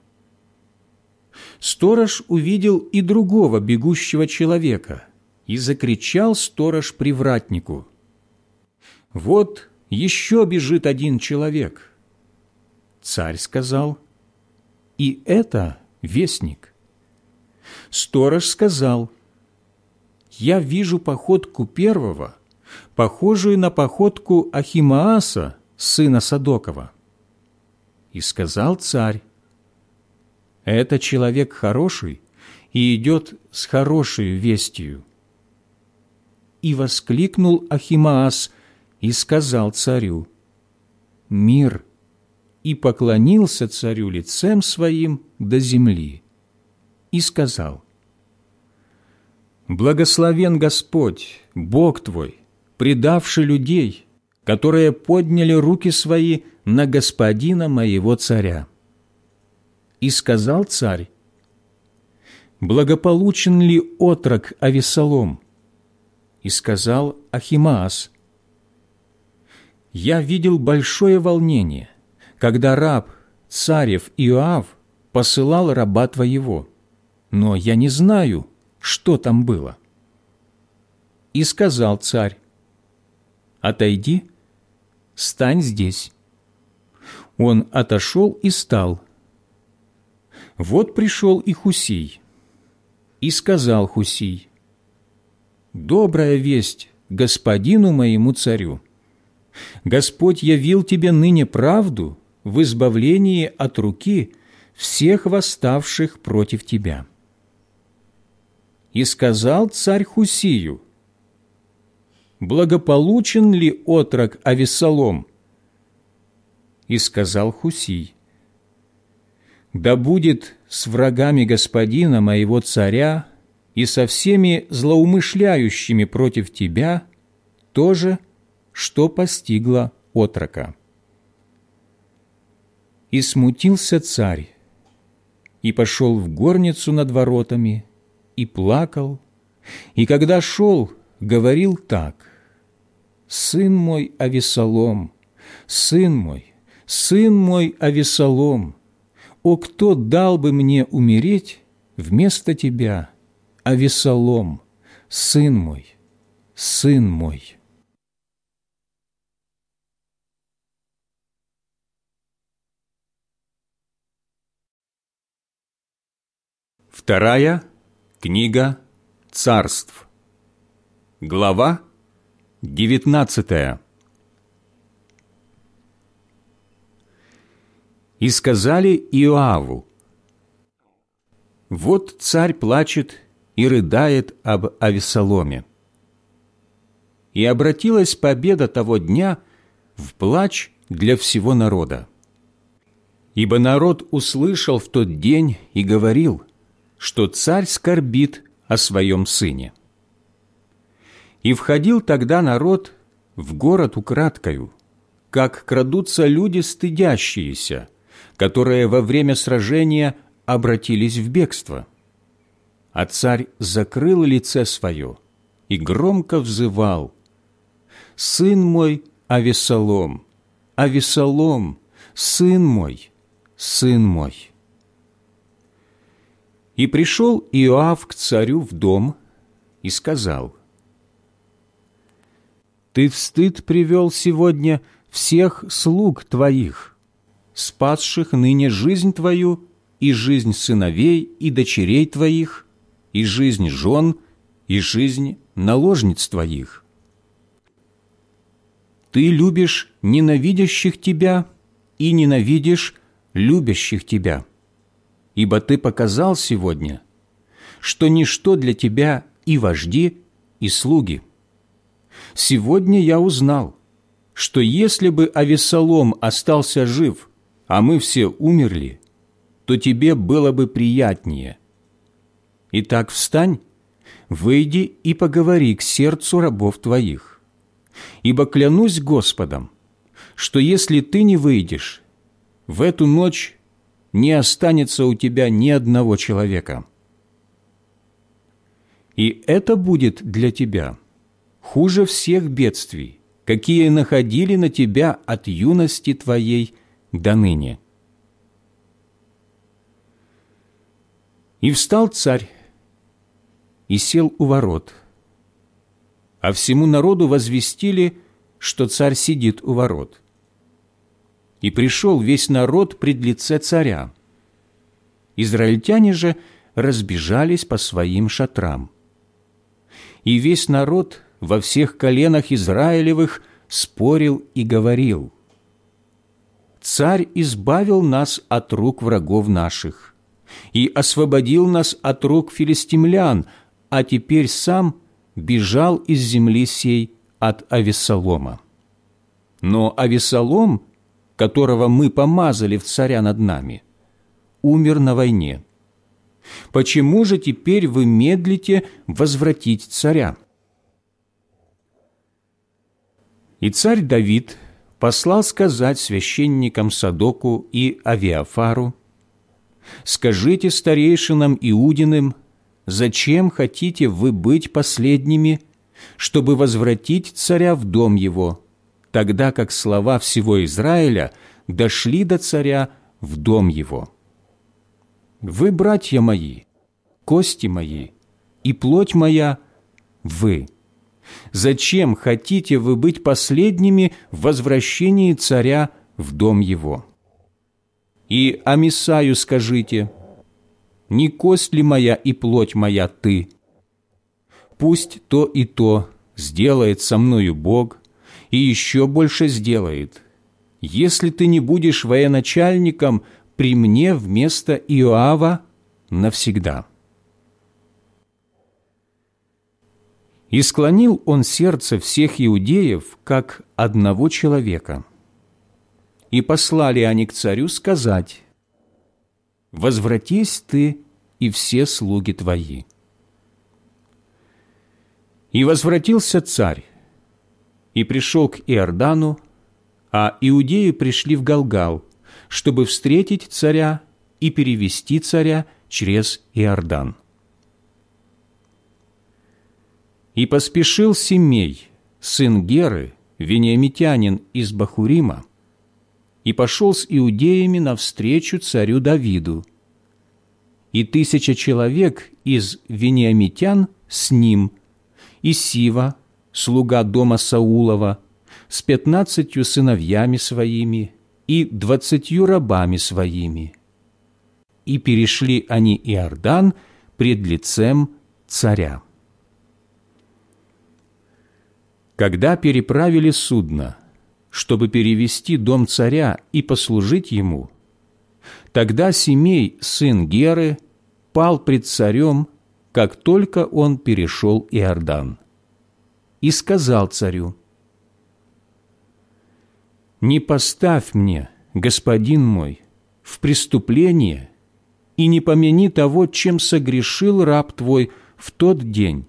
Сторож увидел и другого бегущего человека – и закричал сторож привратнику. «Вот еще бежит один человек». Царь сказал, «И это вестник». Сторож сказал, «Я вижу походку первого, похожую на походку Ахимааса, сына Садокова». И сказал царь, «Это человек хороший и идет с хорошей вестью и воскликнул Ахимаас и сказал царю, «Мир!» И поклонился царю лицем своим до земли и сказал, «Благословен Господь, Бог твой, предавший людей, которые подняли руки свои на господина моего царя». И сказал царь, «Благополучен ли отрок Авесолом?» и сказал Ахимаас, я видел большое волнение, когда раб, царев Иоав, посылал раба твоего, но я не знаю, что там было. И сказал царь, «Отойди, стань здесь». Он отошел и стал. Вот пришел и Хусий, и сказал Хусий, «Добрая весть господину моему царю. Господь явил тебе ныне правду в избавлении от руки всех восставших против тебя». И сказал царь Хусию, «Благополучен ли отрок Авессалом?» И сказал Хусий, «Да будет с врагами господина моего царя и со всеми злоумышляющими против тебя то же, что постигло отрока». И смутился царь, и пошел в горницу над воротами, и плакал, и когда шел, говорил так, «Сын мой Авесолом, сын мой, сын мой Авесолом, о, кто дал бы мне умереть вместо тебя, Авесолом, сын мой, сын мой». Вторая Книга Царств. Глава 19. И сказали Иоаву, «Вот царь плачет и рыдает об Авесоломе». И обратилась победа того дня в плач для всего народа. Ибо народ услышал в тот день и говорил – что царь скорбит о своем сыне. И входил тогда народ в город украдкою, как крадутся люди стыдящиеся, которые во время сражения обратились в бегство. А царь закрыл лице свое и громко взывал «Сын мой, Авесолом, Авесолом, сын мой, сын мой». И пришел Иоав к царю в дом и сказал, «Ты в стыд привел сегодня всех слуг твоих, спасших ныне жизнь твою и жизнь сыновей и дочерей твоих, и жизнь жен, и жизнь наложниц твоих. Ты любишь ненавидящих тебя и ненавидишь любящих тебя» ибо ты показал сегодня, что ничто для тебя и вожди, и слуги. Сегодня я узнал, что если бы Авесолом остался жив, а мы все умерли, то тебе было бы приятнее. Итак, встань, выйди и поговори к сердцу рабов твоих. Ибо клянусь Господом, что если ты не выйдешь, в эту ночь не останется у тебя ни одного человека. И это будет для тебя хуже всех бедствий, какие находили на тебя от юности твоей до ныне. И встал царь и сел у ворот, а всему народу возвестили, что царь сидит у ворот – и пришел весь народ пред лице царя. Израильтяне же разбежались по своим шатрам. И весь народ во всех коленах Израилевых спорил и говорил, «Царь избавил нас от рук врагов наших и освободил нас от рук филистимлян, а теперь сам бежал из земли сей от Авесолома. Но Авесолом которого мы помазали в царя над нами, умер на войне. Почему же теперь вы медлите возвратить царя? И царь Давид послал сказать священникам Садоку и Авиафару, «Скажите старейшинам Иудиным, зачем хотите вы быть последними, чтобы возвратить царя в дом его, тогда как слова всего Израиля дошли до царя в дом его. Вы, братья мои, кости мои и плоть моя, вы. Зачем хотите вы быть последними в возвращении царя в дом его? И Амисаю скажите, не кость ли моя и плоть моя ты? Пусть то и то сделает со мною Бог, и еще больше сделает, если ты не будешь военачальником при мне вместо Иоава навсегда». И склонил он сердце всех иудеев, как одного человека. И послали они к царю сказать, «Возвратись ты и все слуги твои». И возвратился царь, и пришел к Иордану, а иудеи пришли в Галгал, чтобы встретить царя и перевести царя через Иордан. И поспешил Семей, сын Геры, вениамитянин из Бахурима, и пошел с иудеями навстречу царю Давиду. И тысяча человек из вениамитян с ним, и Сива, слуга дома Саулова, с пятнадцатью сыновьями своими и двадцатью рабами своими. И перешли они Иордан пред лицем царя. Когда переправили судно, чтобы перевести дом царя и послужить ему, тогда Семей, сын Геры, пал пред царем, как только он перешел Иордан и сказал царю, «Не поставь мне, господин мой, в преступление и не помяни того, чем согрешил раб твой в тот день,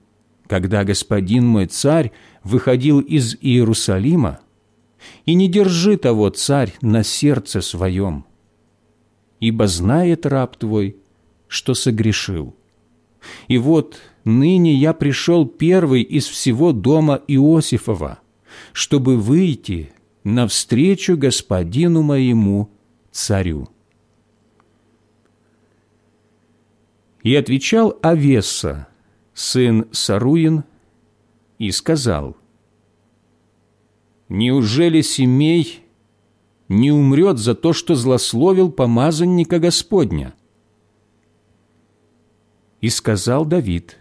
когда господин мой царь выходил из Иерусалима, и не держи того, царь, на сердце своем, ибо знает раб твой, что согрешил. И вот ныне я пришел первый из всего дома Иосифова, чтобы выйти навстречу господину моему царю». И отвечал Авеса, сын Саруин, и сказал, «Неужели семей не умрет за то, что злословил помазанника Господня?» И сказал Давид,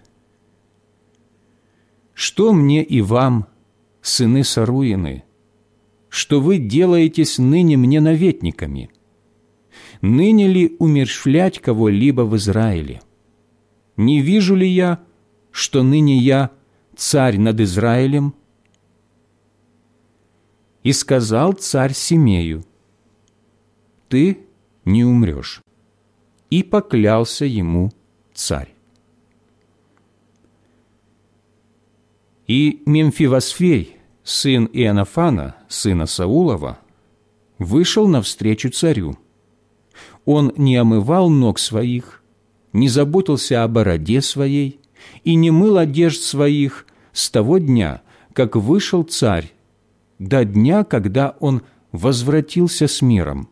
что мне и вам, сыны Саруины, что вы делаетесь ныне мне наветниками? Ныне ли умершвлять кого-либо в Израиле? Не вижу ли я, что ныне я царь над Израилем? И сказал царь Семею, «Ты не умрешь». И поклялся ему царь. И Мемфивосфей, сын Иоаннафана, сына Саулова, вышел навстречу царю. Он не омывал ног своих, не заботился о бороде своей и не мыл одежд своих с того дня, как вышел царь, до дня, когда он возвратился с миром.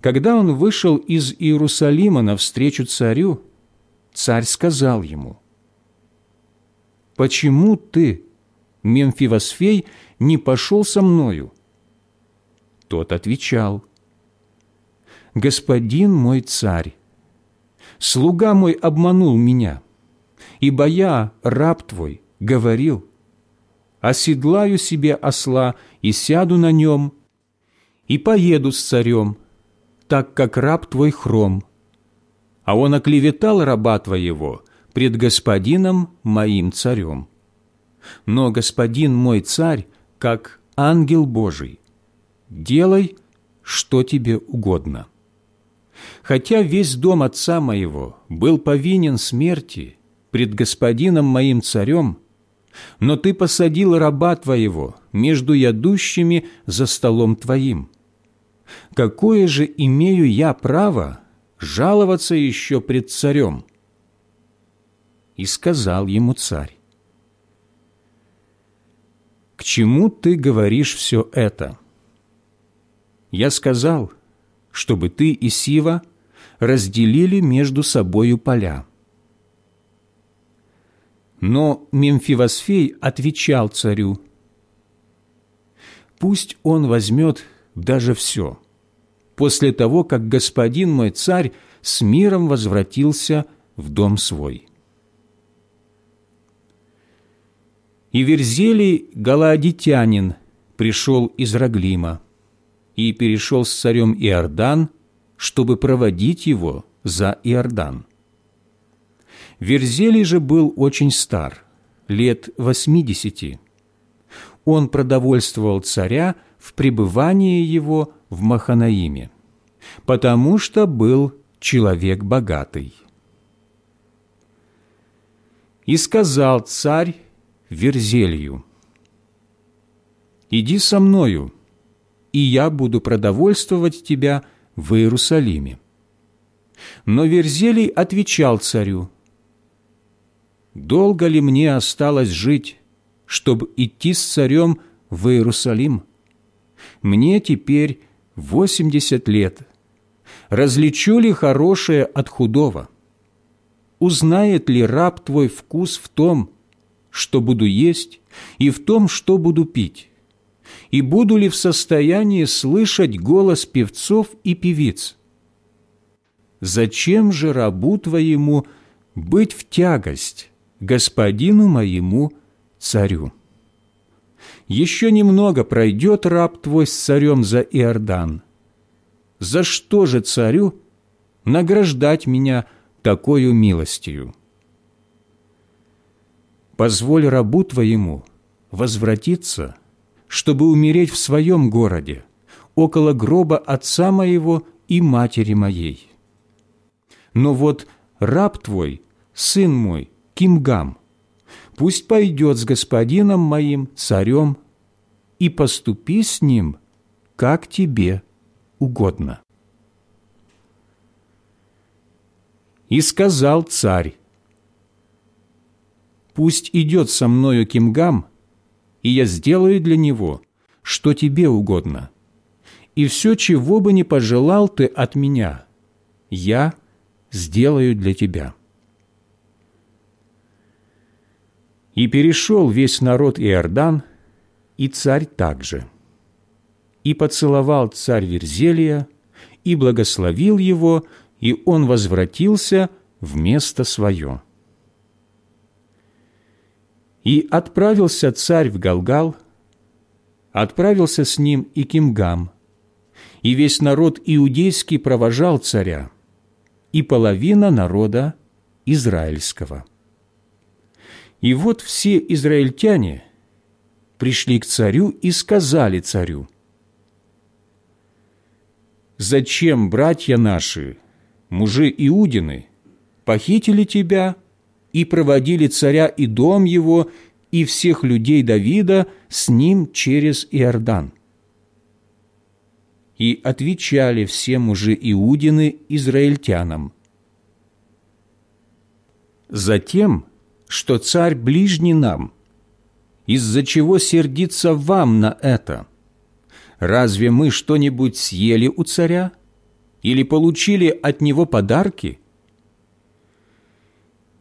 Когда он вышел из Иерусалима навстречу царю, царь сказал ему – почему ты, Мемфивосфей, не пошел со мною?» Тот отвечал, «Господин мой царь, слуга мой обманул меня, ибо я, раб твой, говорил, оседлаю себе осла и сяду на нем, и поеду с царем, так как раб твой хром. А он оклеветал раба твоего пред господином моим царем. Но господин мой царь, как ангел Божий, делай, что тебе угодно. Хотя весь дом отца моего был повинен смерти пред господином моим царем, но ты посадил раба твоего между ядущими за столом твоим. Какое же имею я право жаловаться еще пред царем?» И сказал ему царь, к чему ты говоришь все это? Я сказал, чтобы ты и Сива разделили между собою поля. Но Мемфивосфей отвечал царю, «Пусть он возьмет даже все, после того, как господин мой царь с миром возвратился в дом свой». И Верзелий Галаадитянин пришел из Раглима и перешел с царем Иордан, чтобы проводить его за Иордан. Верзелий же был очень стар, лет восьмидесяти. Он продовольствовал царя в пребывании его в Маханаиме, потому что был человек богатый. И сказал царь Верзелью, «Иди со мною, и я буду продовольствовать тебя в Иерусалиме». Но Верзелий отвечал царю, «Долго ли мне осталось жить, чтобы идти с царем в Иерусалим? Мне теперь восемьдесят лет. Различу ли хорошее от худого? Узнает ли раб твой вкус в том, что буду есть, и в том, что буду пить? И буду ли в состоянии слышать голос певцов и певиц? Зачем же рабу твоему быть в тягость, господину моему царю? Еще немного пройдет раб твой с царем за Иордан. За что же царю награждать меня такою милостью?» Позволь рабу твоему возвратиться, чтобы умереть в своем городе, около гроба отца моего и матери моей. Но вот раб твой, сын мой, Кимгам, пусть пойдет с господином моим, царем, и поступи с ним, как тебе угодно. И сказал царь, пусть идет со мною Кимгам, и я сделаю для него, что тебе угодно. И все, чего бы ни пожелал ты от меня, я сделаю для тебя». И перешел весь народ Иордан, и царь также. И поцеловал царь Верзелия, и благословил его, и он возвратился в место свое. И отправился царь в Галгал, отправился с ним и Кимгам, и весь народ иудейский провожал царя, и половина народа израильского. И вот все израильтяне пришли к царю и сказали царю, «Зачем братья наши, мужи Иудины, похитили тебя и проводили царя и дом его, и всех людей Давида с ним через Иордан. И отвечали все мужи Иудины израильтянам. Затем, что царь ближний нам, из-за чего сердиться вам на это? Разве мы что-нибудь съели у царя? Или получили от него подарки?»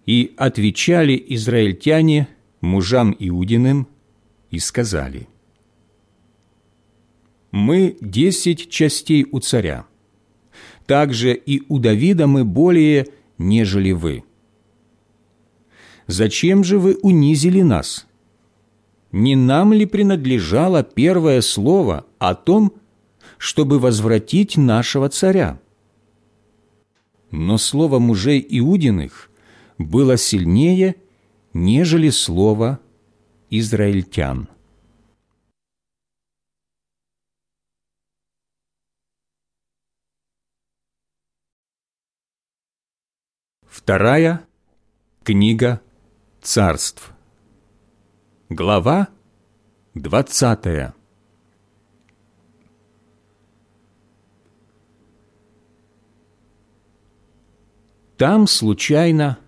И отвечали израильтяне мужам Иудиным и сказали, «Мы десять частей у царя, также и у Давида мы более, нежели вы. Зачем же вы унизили нас? Не нам ли принадлежало первое слово о том, чтобы возвратить нашего царя?» Но слово мужей Иудиных было сильнее, нежели слово израильтян. Вторая книга царств. Глава двадцатая. Там случайно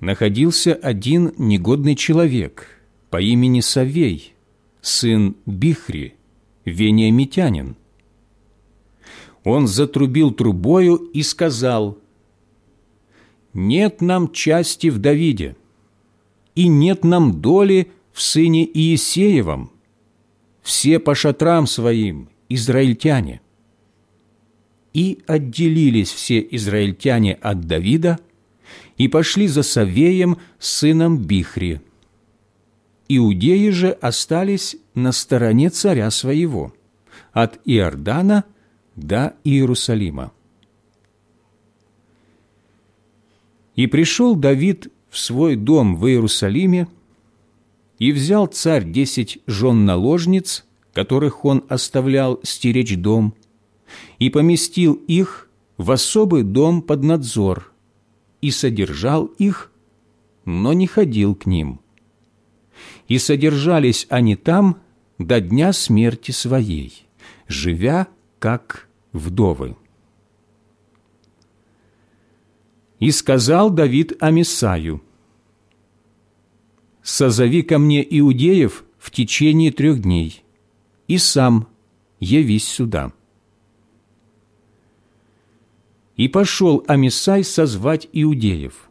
находился один негодный человек по имени Савей, сын Бихри, вениамитянин. Он затрубил трубою и сказал, «Нет нам части в Давиде, и нет нам доли в сыне Иисеевом, все по шатрам своим, израильтяне». И отделились все израильтяне от Давида и пошли за Савеем, сыном Бихри. Иудеи же остались на стороне царя своего, от Иордана до Иерусалима. И пришел Давид в свой дом в Иерусалиме, и взял царь десять жен наложниц, которых он оставлял стеречь дом, и поместил их в особый дом под надзор, и содержал их, но не ходил к ним. И содержались они там до дня смерти своей, живя как вдовы. И сказал Давид Амисаю, «Созови ко мне иудеев в течение трех дней, и сам явись сюда». И пошел Амисай созвать иудеев,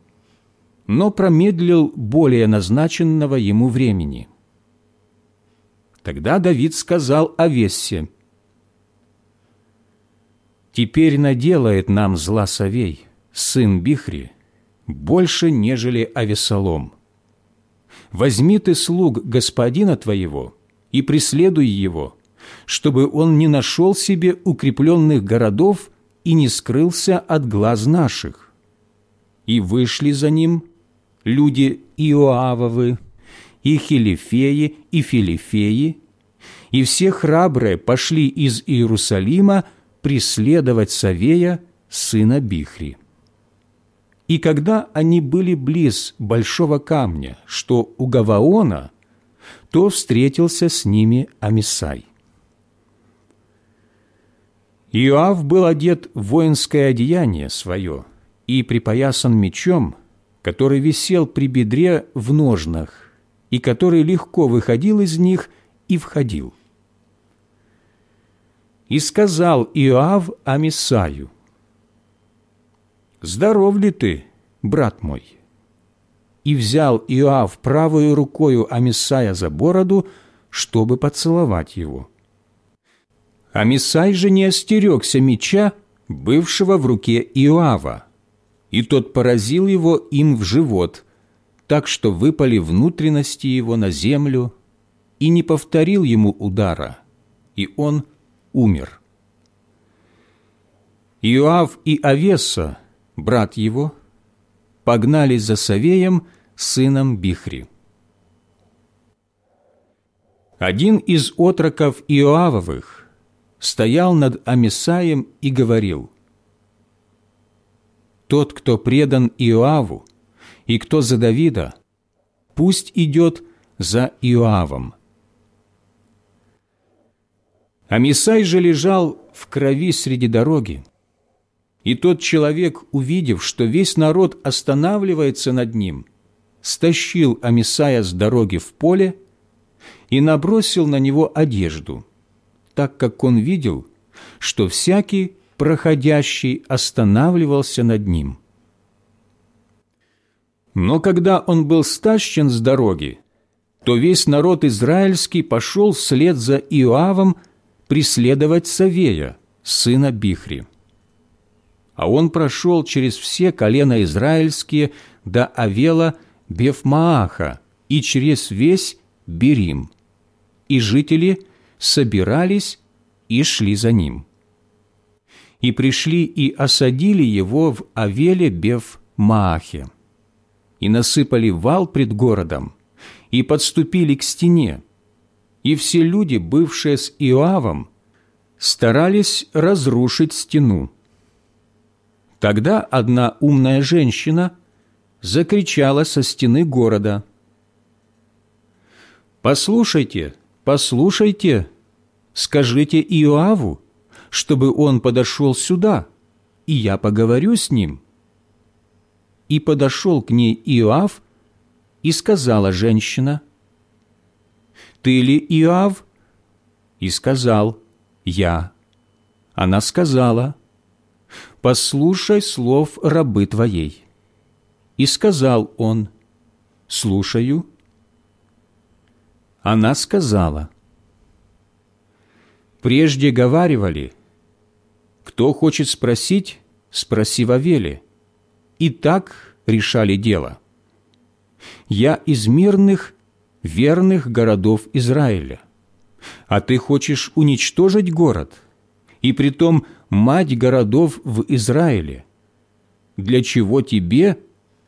но промедлил более назначенного ему времени. Тогда Давид сказал Авессе, «Теперь наделает нам зла Савей, сын Бихри, больше, нежели Авесолом. Возьми ты слуг господина твоего и преследуй его, чтобы он не нашел себе укрепленных городов и не скрылся от глаз наших. И вышли за ним люди Иоавовы, и Хилифеи, и Филифеи, и все храбрые пошли из Иерусалима преследовать Савея, сына Бихри. И когда они были близ большого камня, что у Гаваона, то встретился с ними Амисай. Иоав был одет в воинское одеяние свое и припоясан мечом, который висел при бедре в ножнах, и который легко выходил из них и входил. И сказал Иоав Амисаю, «Здоров ли ты, брат мой?» И взял Иоав правую рукою Амисая за бороду, чтобы поцеловать его. Амисай же не остерегся меча, бывшего в руке Иоава, и тот поразил его им в живот, так что выпали внутренности его на землю, и не повторил ему удара, и он умер. Иоав и Авеса, брат его, погнались за Савеем, сыном Бихри. Один из отроков Иоавовых, стоял над Амисаем и говорил, «Тот, кто предан Иоаву, и кто за Давида, пусть идет за Иоавом». Амисай же лежал в крови среди дороги, и тот человек, увидев, что весь народ останавливается над ним, стащил Амисая с дороги в поле и набросил на него одежду – так как он видел, что всякий проходящий останавливался над ним. Но когда он был стащен с дороги, то весь народ израильский пошел вслед за Иоавом преследовать Савея, сына Бихри. А он прошел через все колена израильские до Авела Бефмааха и через весь Берим. И жители – собирались и шли за ним. И пришли и осадили его в Авеле Бев Маахе, и насыпали вал пред городом, и подступили к стене, и все люди, бывшие с Иоавом, старались разрушить стену. Тогда одна умная женщина закричала со стены города. «Послушайте, «Послушайте, скажите Иоаву, чтобы он подошел сюда, и я поговорю с ним». И подошел к ней Иоав, и сказала женщина, ты ли Иоав?» И сказал, «Я». Она сказала, «Послушай слов рабы твоей». И сказал он, «Слушаю». Она сказала, «Прежде говаривали, кто хочет спросить, спроси Вавеле». И так решали дело. «Я из мирных, верных городов Израиля, а ты хочешь уничтожить город, и притом мать городов в Израиле. Для чего тебе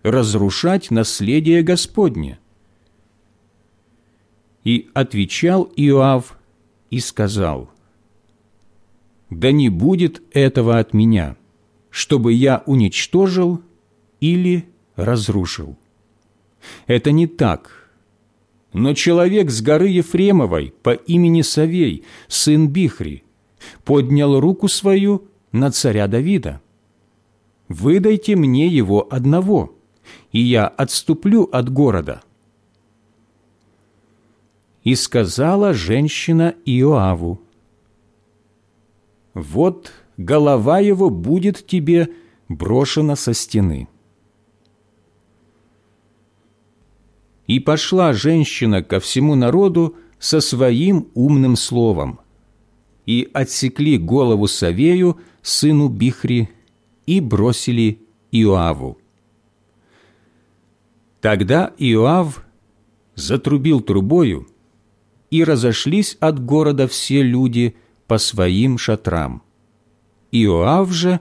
разрушать наследие Господне?» И отвечал Иоав и сказал, «Да не будет этого от меня, чтобы я уничтожил или разрушил. Это не так. Но человек с горы Ефремовой по имени Савей, сын Бихри, поднял руку свою на царя Давида. «Выдайте мне его одного, и я отступлю от города». И сказала женщина Иоаву, «Вот голова его будет тебе брошена со стены». И пошла женщина ко всему народу со своим умным словом. И отсекли голову Савею, сыну Бихри, и бросили Иоаву. Тогда Иоав затрубил трубою, и разошлись от города все люди по своим шатрам. Иоав же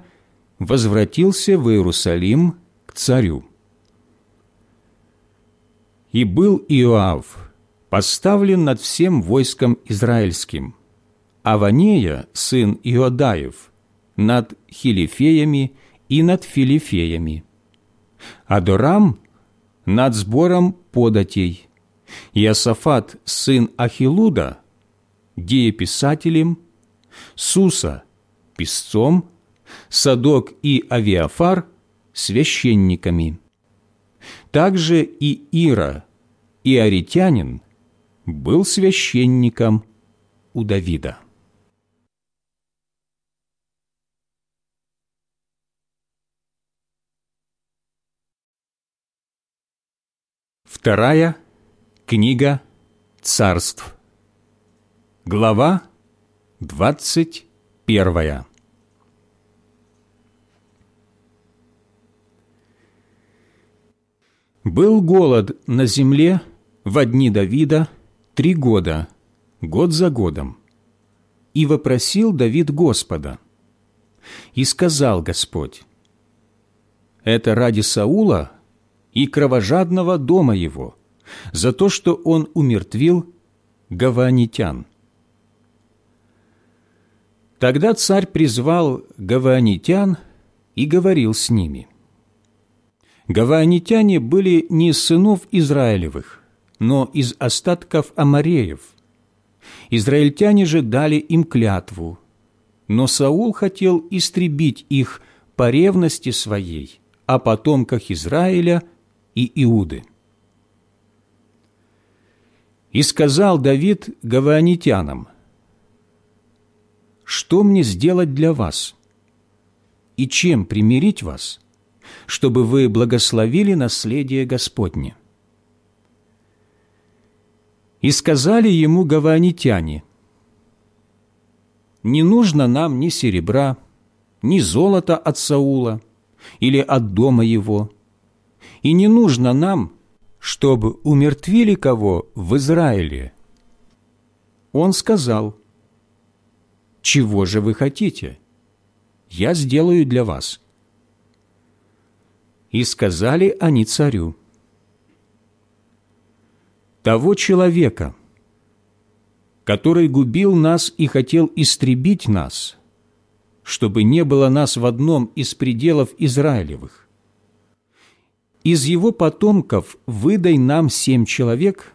возвратился в Иерусалим к царю. И был Иоав поставлен над всем войском израильским, а Ванея, сын Иодаев, над хилифеями и над филифеями, а Дорам над сбором податей, Иосафат, сын Ахилуда, дееписателем, Суса, писцом, Садок и Авиафар – священниками. Также и Ира, иоритянин, был священником у Давида. Вторая книга царств. Глава двадцать первая. Был голод на земле в дни Давида три года, год за годом. И вопросил Давид Господа. И сказал Господь, «Это ради Саула и кровожадного дома его, за то, что он умертвил гаванитян». Тогда царь призвал гаванитян и говорил с ними – Гаваанитяне были не сынов Израилевых, но из остатков Амареев. Израильтяне же дали им клятву, но Саул хотел истребить их по ревности своей о потомках Израиля и Иуды. И сказал Давид гаваанитянам, «Что мне сделать для вас? И чем примирить вас?» чтобы вы благословили наследие Господне. И сказали ему гаванитяне, «Не нужно нам ни серебра, ни золота от Саула или от дома его, и не нужно нам, чтобы умертвили кого в Израиле». Он сказал, «Чего же вы хотите? Я сделаю для вас». И сказали они царю, «Того человека, который губил нас и хотел истребить нас, чтобы не было нас в одном из пределов Израилевых. Из его потомков выдай нам семь человек,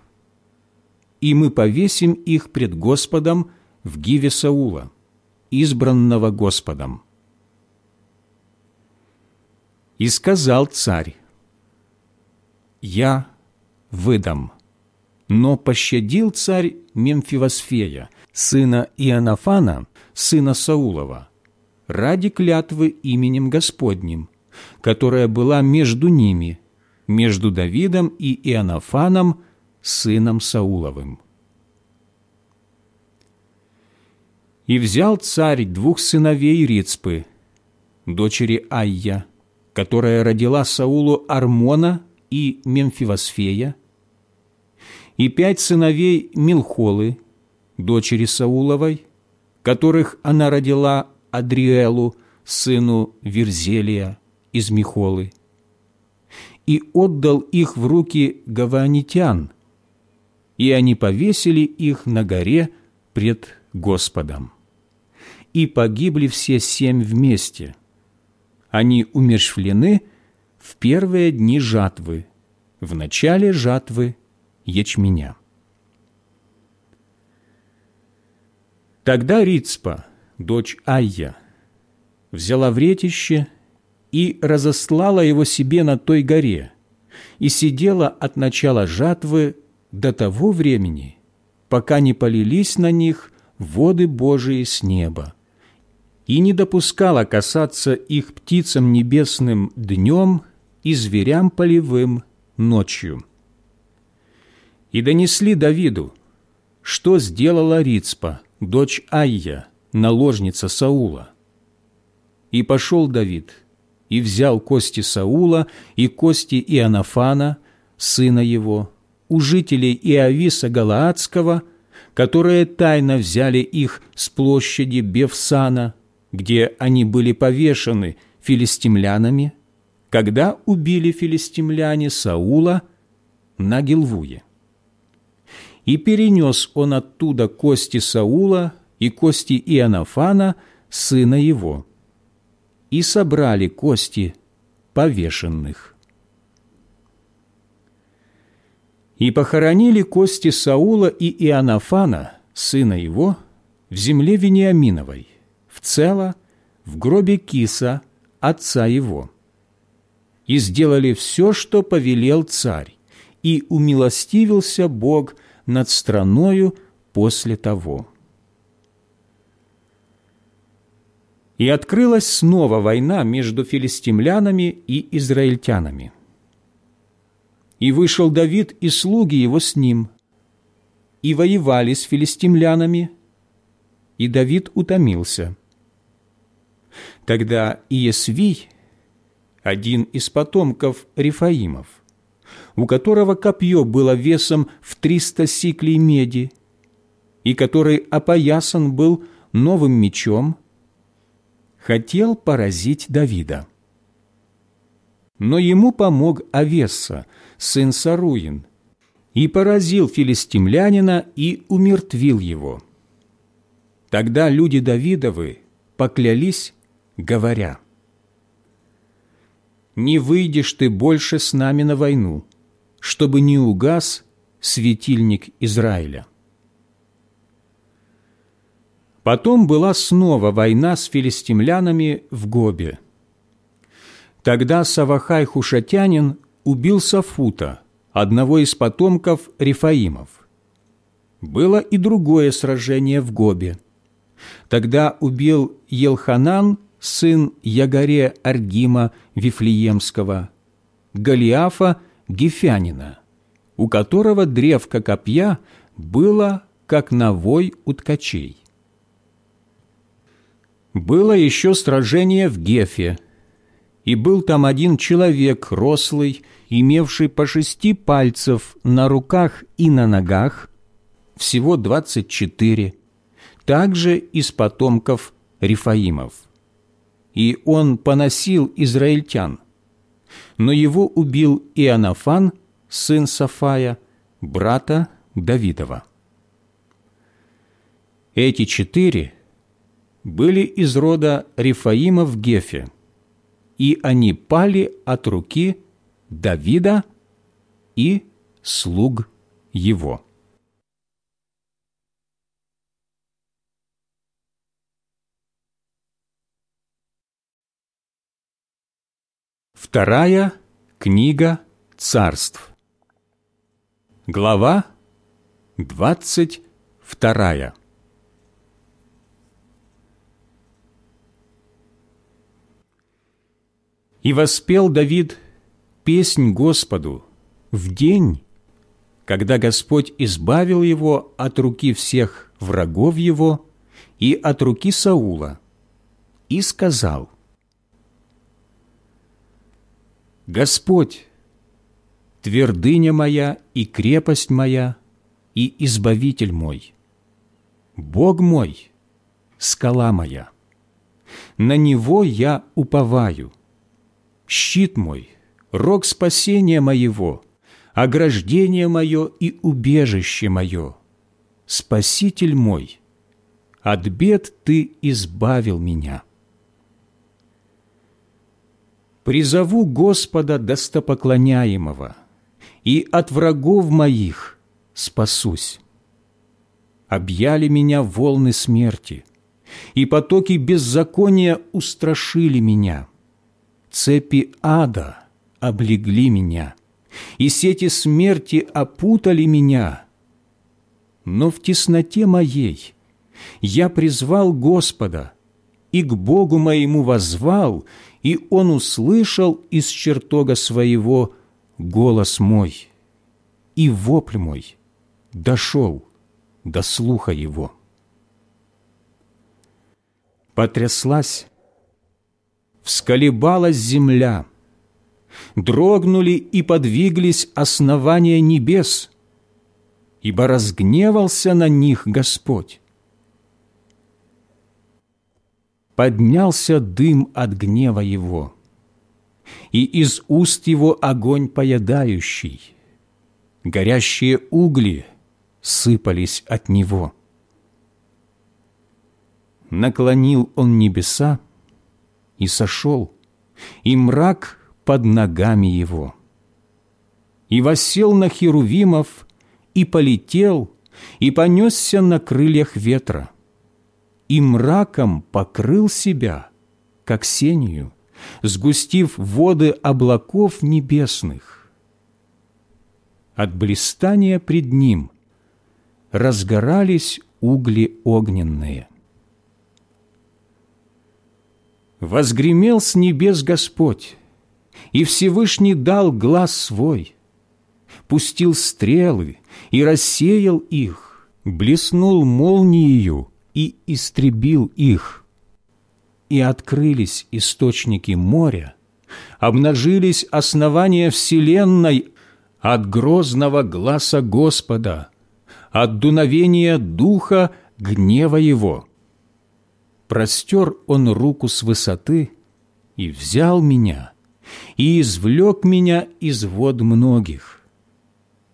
и мы повесим их пред Господом в Гиве Саула, избранного Господом. И сказал царь, «Я выдам, но пощадил царь Мемфивосфея, сына Иоаннафана, сына Саулова, ради клятвы именем Господним, которая была между ними, между Давидом и Иоаннафаном, сыном Сауловым. И взял царь двух сыновей Рицпы, дочери Айя, которая родила Саулу Армона и Мемфивосфея, и пять сыновей Милхолы, дочери Сауловой, которых она родила Адриэлу, сыну Верзелия из Михолы, и отдал их в руки гаванитян, и они повесили их на горе пред Господом. И погибли все семь вместе. Они умершвлены в первые дни жатвы, в начале жатвы ячменя. Тогда Рицпа, дочь Айя, взяла вретище и разослала его себе на той горе, и сидела от начала жатвы до того времени, пока не полились на них воды Божии с неба, и не допускала касаться их птицам небесным днем и зверям полевым ночью. И донесли Давиду, что сделала Рицпа, дочь Айя, наложница Саула. И пошел Давид, и взял кости Саула и кости Иоаннафана, сына его, у жителей Иовиса Галаадского, которые тайно взяли их с площади Бевсана, где они были повешены филистимлянами, когда убили филистимляне Саула на Гилвуе. И перенес он оттуда кости Саула и кости Иоаннафана, сына его, и собрали кости повешенных. И похоронили кости Саула и Иоаннафана, сына его, в земле Вениаминовой, в цело, в гробе Киса, отца его. И сделали все, что повелел царь, и умилостивился Бог над страною после того. И открылась снова война между филистимлянами и израильтянами. И вышел Давид и слуги его с ним, и воевали с филистимлянами, и Давид утомился. Тогда Иесвий, один из потомков Рифаимов, у которого копье было весом в триста сиклей меди, и который опоясан был новым мечом, хотел поразить Давида. Но ему помог Авесса, сын Саруин, и поразил филистимлянина и умертвил его. Тогда люди Давидовы поклялись, говоря, «Не выйдешь ты больше с нами на войну, чтобы не угас светильник Израиля. Потом была снова война с филистимлянами в Гобе. Тогда Савахай Хушатянин убил Сафута, одного из потомков Рифаимов. Было и другое сражение в Гобе. Тогда убил Елханан, сын Ягаре Аргима Вифлеемского, Голиафа – Гефянина, у которого древко копья было, как навой у ткачей. Было еще сражение в Гефе, и был там один человек рослый, имевший по шести пальцев на руках и на ногах, всего двадцать четыре, также из потомков Рифаимов. И он поносил израильтян, но его убил Иоаннафан, сын Сафая, брата Давидова. Эти четыре были из рода Рифаима в Гефе, и они пали от руки Давида и слуг его. Вторая книга царств. Глава двадцать вторая. И воспел Давид песнь Господу в день, когда Господь избавил его от руки всех врагов его и от руки Саула, и сказал, «Господь, твердыня моя и крепость моя и избавитель мой, Бог мой, скала моя, на Него я уповаю» щит мой, рог спасения моего, ограждение мое и убежище мое, Спаситель мой, от бед Ты избавил меня. Призову Господа достопоклоняемого, и от врагов моих спасусь. Объяли меня волны смерти, и потоки беззакония устрашили меня – Цепи ада облегли меня, и сети смерти опутали меня. Но в тесноте моей я призвал Господа, и к Богу моему возвал, и Он услышал из чертога своего голос мой, и вопль мой дошел до слуха его. Потряслась всколебалась земля, дрогнули и подвиглись основания небес, ибо разгневался на них Господь. Поднялся дым от гнева Его, и из уст Его огонь поедающий, горящие угли сыпались от Него. Наклонил Он небеса, и сошел, и мрак под ногами его. И восел на херувимов, и полетел, и понесся на крыльях ветра, и мраком покрыл себя, как сенью, сгустив воды облаков небесных. От блистания пред ним разгорались угли огненные. Возгремел с небес Господь, и Всевышний дал глаз свой, пустил стрелы и рассеял их, блеснул молниею и истребил их. И открылись источники моря, обнажились основания вселенной от грозного гласа Господа, от дуновения духа гнева Его простер он руку с высоты и взял меня, и извлек меня из вод многих,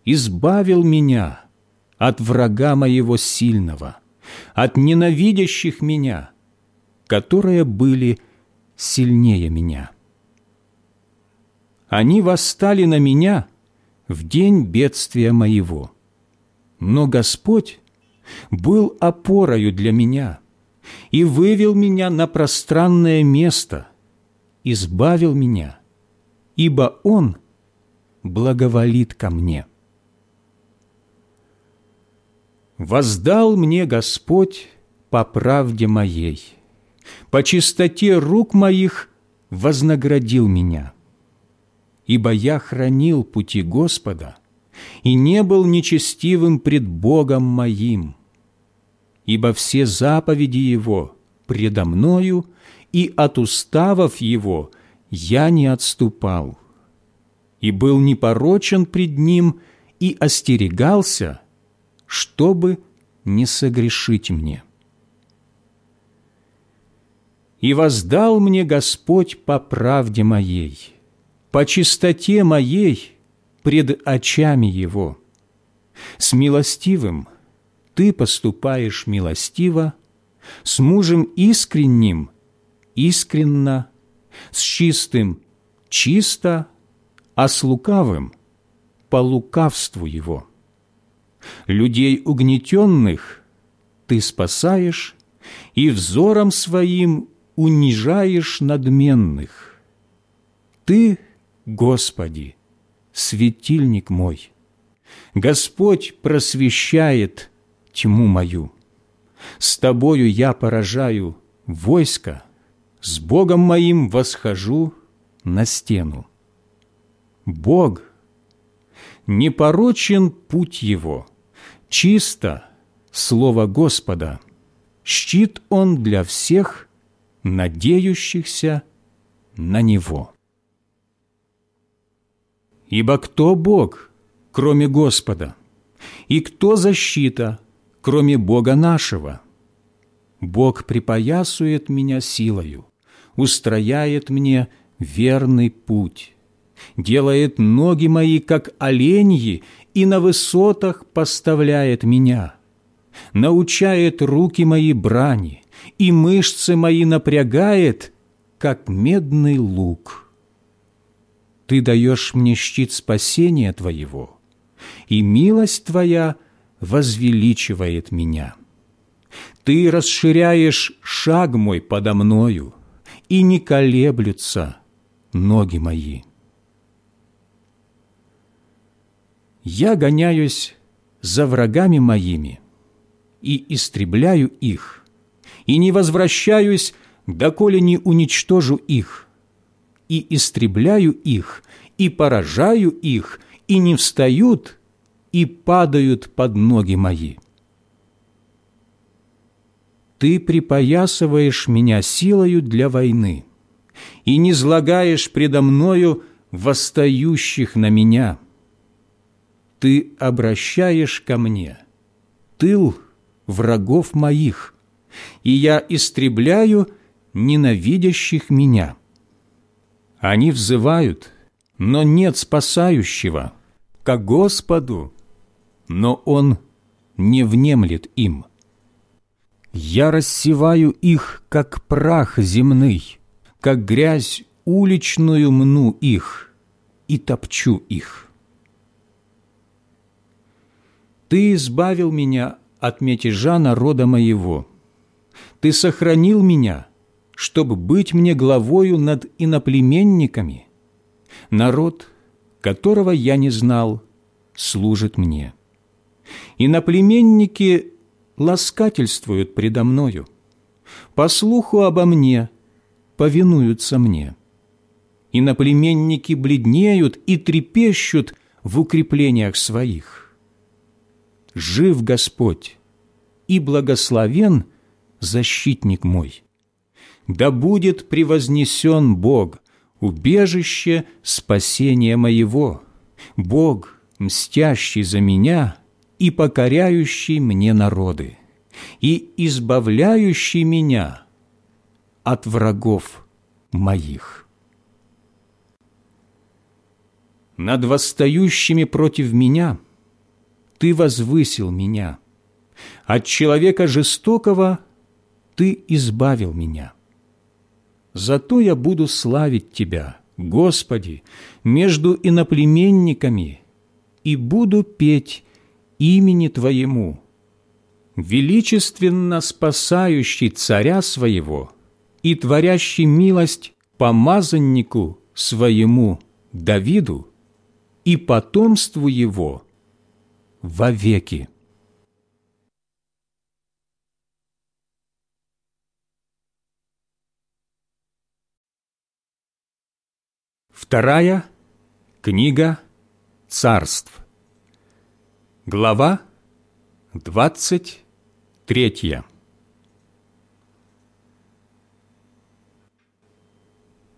избавил меня от врага моего сильного, от ненавидящих меня, которые были сильнее меня. Они восстали на меня в день бедствия моего, но Господь был опорою для меня – и вывел меня на пространное место, избавил меня, ибо Он благоволит ко мне. Воздал мне Господь по правде моей, по чистоте рук моих вознаградил меня, ибо я хранил пути Господа и не был нечестивым пред Богом моим – ибо все заповеди Его предо мною, и от уставов Его я не отступал, и был непорочен пред Ним, и остерегался, чтобы не согрешить мне. И воздал мне Господь по правде моей, по чистоте моей пред очами Его. С милостивым – ты поступаешь милостиво, с мужем искренним – искренно, с чистым – чисто, а с лукавым – по лукавству его. Людей угнетенных ты спасаешь и взором своим унижаешь надменных. Ты, Господи, светильник мой, Господь просвещает тьму мою. С Тобою я поражаю войско, с Богом моим восхожу на стену. Бог, непорочен путь Его, чисто Слово Господа, щит Он для всех, надеющихся на Него. Ибо кто Бог, кроме Господа? И кто защита, кроме Бога нашего? Бог припоясует меня силою, устрояет мне верный путь, делает ноги мои, как оленьи, и на высотах поставляет меня, научает руки мои брани, и мышцы мои напрягает, как медный лук. Ты даешь мне щит спасения Твоего, и милость Твоя возвеличивает меня. Ты расширяешь шаг мой подо мною, и не колеблются ноги мои. Я гоняюсь за врагами моими и истребляю их, и не возвращаюсь, доколе не уничтожу их, и истребляю их, и поражаю их, и не встают, и падают под ноги мои. Ты припоясываешь меня силою для войны и не злагаешь предо мною восстающих на меня. Ты обращаешь ко мне тыл врагов моих, и я истребляю ненавидящих меня. Они взывают, но нет спасающего, к Господу, но Он не внемлет им. Я рассеваю их, как прах земный, как грязь уличную мну их и топчу их. Ты избавил меня от мятежа народа моего. Ты сохранил меня, чтобы быть мне главою над иноплеменниками. Народ, которого я не знал, служит мне. Иноплеменники ласкательствуют предо мною. По слуху обо мне повинуются мне. Иноплеменники бледнеют и трепещут в укреплениях своих. Жив Господь и благословен защитник мой. Да будет превознесен Бог, убежище спасения моего, Бог, мстящий за меня и покоряющий мне народы, и избавляющий меня от врагов моих. Над восстающими против меня Ты возвысил меня, от человека жестокого Ты избавил меня. Зато я буду славить Тебя, Господи, между иноплеменниками, и буду петь имени Твоему, величественно спасающий царя своего и творящий милость помазаннику своему Давиду и потомству его вовеки. Вторая книга царств. Глава двадцать третья.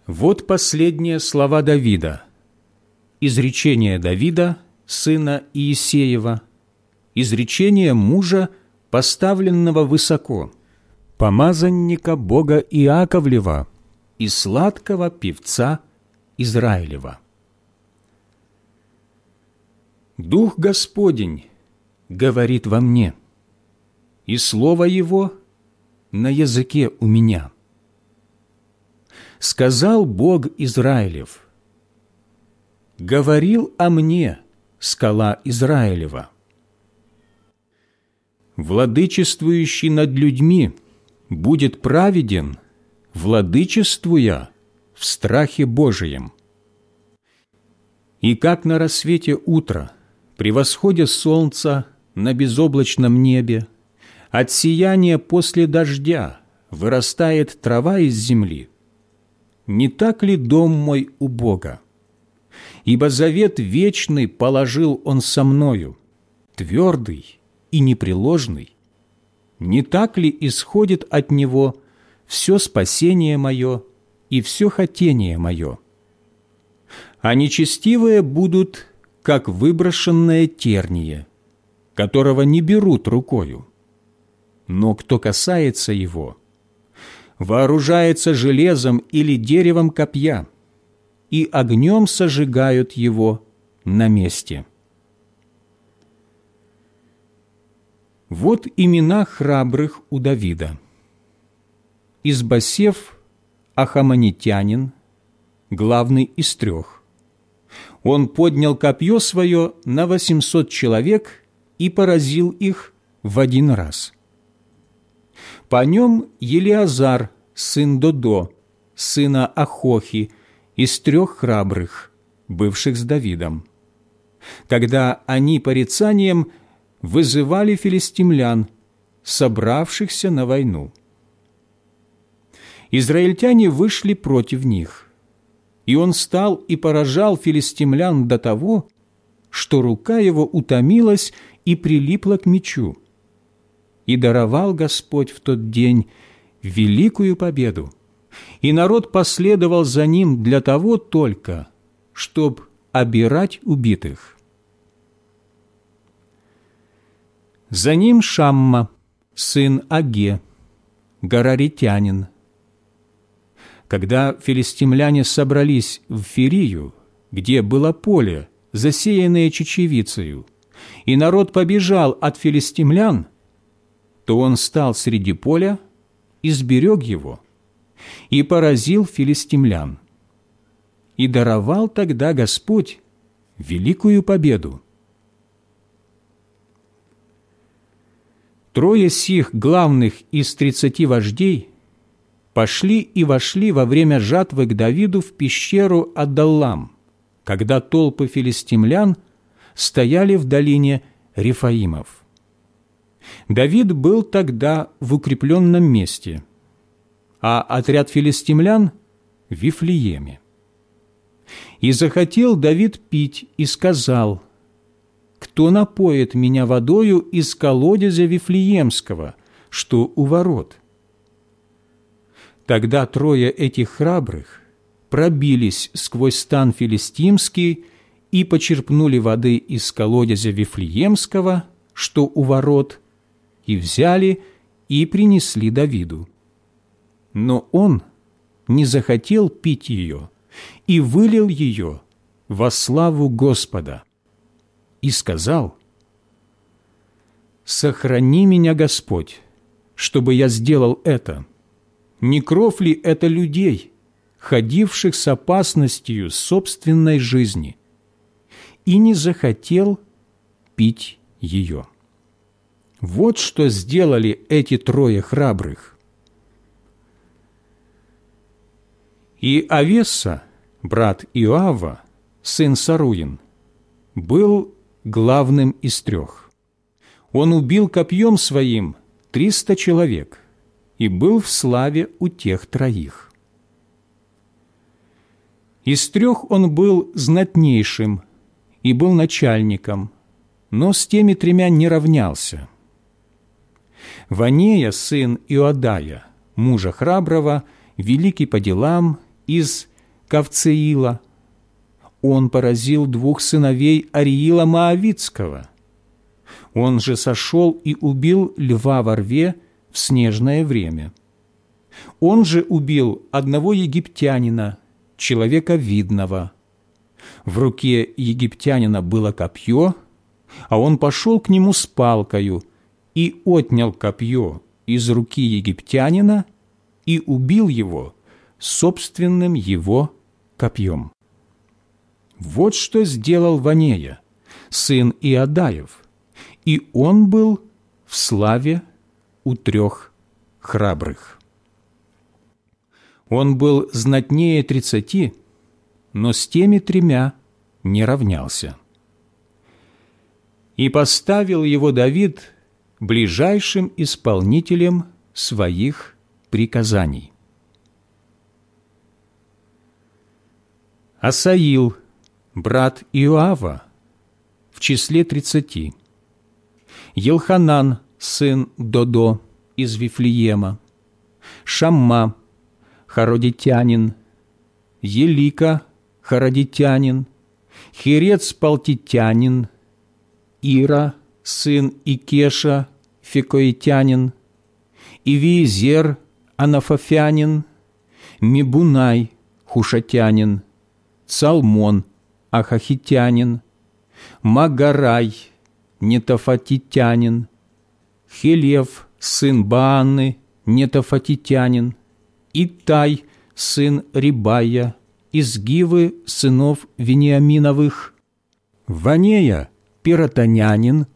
Вот последние слова Давида, изречение Давида, сына Иисеева, изречение мужа, поставленного высоко, помазанника Бога Иаковлева и сладкого певца Израилева. Дух Господень говорит во мне, и Слово Его на языке у меня. Сказал Бог Израилев, говорил о мне скала Израилева. Владычествующий над людьми будет праведен, владычествуя в страхе Божием. И как на рассвете утра – при восходе солнца на безоблачном небе, от сияния после дождя вырастает трава из земли. Не так ли дом мой у Бога? Ибо завет вечный положил Он со мною, твердый и непреложный. Не так ли исходит от Него все спасение мое и все хотение мое? А нечестивые будут, как выброшенное терние, которого не берут рукою. Но кто касается его, вооружается железом или деревом копья, и огнем сожигают его на месте. Вот имена храбрых у Давида. Избасев – Ахаманитянин, главный из трех. Он поднял копье свое на восемьсот человек и поразил их в один раз. По нем Елиазар, сын Додо, сына Ахохи, из трех храбрых, бывших с Давидом. Когда они порицанием вызывали филистимлян, собравшихся на войну. Израильтяне вышли против них, и он стал и поражал филистимлян до того, что рука его утомилась и прилипла к мечу. И даровал Господь в тот день великую победу, и народ последовал за ним для того только, чтобы обирать убитых. За ним Шамма, сын Аге, гораритянин. Когда филистимляне собрались в Фирию, где было поле, засеянное чечевицею, и народ побежал от филистимлян, то он стал среди поля и сберег его, и поразил филистимлян. И даровал тогда Господь великую победу. Трое сих главных из тридцати вождей пошли и вошли во время жатвы к Давиду в пещеру Адаллам, когда толпы филистимлян стояли в долине Рифаимов. Давид был тогда в укрепленном месте, а отряд филистимлян – в Вифлееме. И захотел Давид пить, и сказал – кто напоит меня водою из колодезя Вифлеемского, что у ворот?» Тогда трое этих храбрых пробились сквозь стан филистимский и почерпнули воды из колодезя Вифлеемского, что у ворот, и взяли и принесли Давиду. Но он не захотел пить ее и вылил ее во славу Господа и сказал, «Сохрани меня, Господь, чтобы я сделал это. Не кров ли это людей, ходивших с опасностью собственной жизни?» И не захотел пить ее. Вот что сделали эти трое храбрых. И Авеса, брат Иоава, сын Саруин, был главным из трех. Он убил копьем своим триста человек и был в славе у тех троих. Из трех он был знатнейшим и был начальником, но с теми тремя не равнялся. Ванея, сын Иодая, мужа храброго, великий по делам, из Кавцеила – он поразил двух сыновей Ариила Моавицкого. Он же сошел и убил льва во рве в снежное время. Он же убил одного египтянина, человека видного. В руке египтянина было копье, а он пошел к нему с палкою и отнял копье из руки египтянина и убил его собственным его копьем. Вот что сделал Ванея, сын Иодаев, и он был в славе у трех храбрых. Он был знатнее тридцати, но с теми тремя не равнялся. И поставил его Давид ближайшим исполнителем своих приказаний. Асаил, брат Иоава, в числе тридцати. Елханан, сын Додо из Вифлеема, Шамма, Хародитянин, Елика, Хародитянин, Хирец Палтитянин, Ира, сын Икеша, Фекоитянин, Ивиезер, Анафофянин, Мибунай, Хушатянин, Цалмон, Ахахитянин, Магарай, Нетофатитянин, Хелев, сын Баанны, Нетофатитянин, Итай, сын Рибая, из Гивы сынов Вениаминовых, Ванея, Пиротонянин,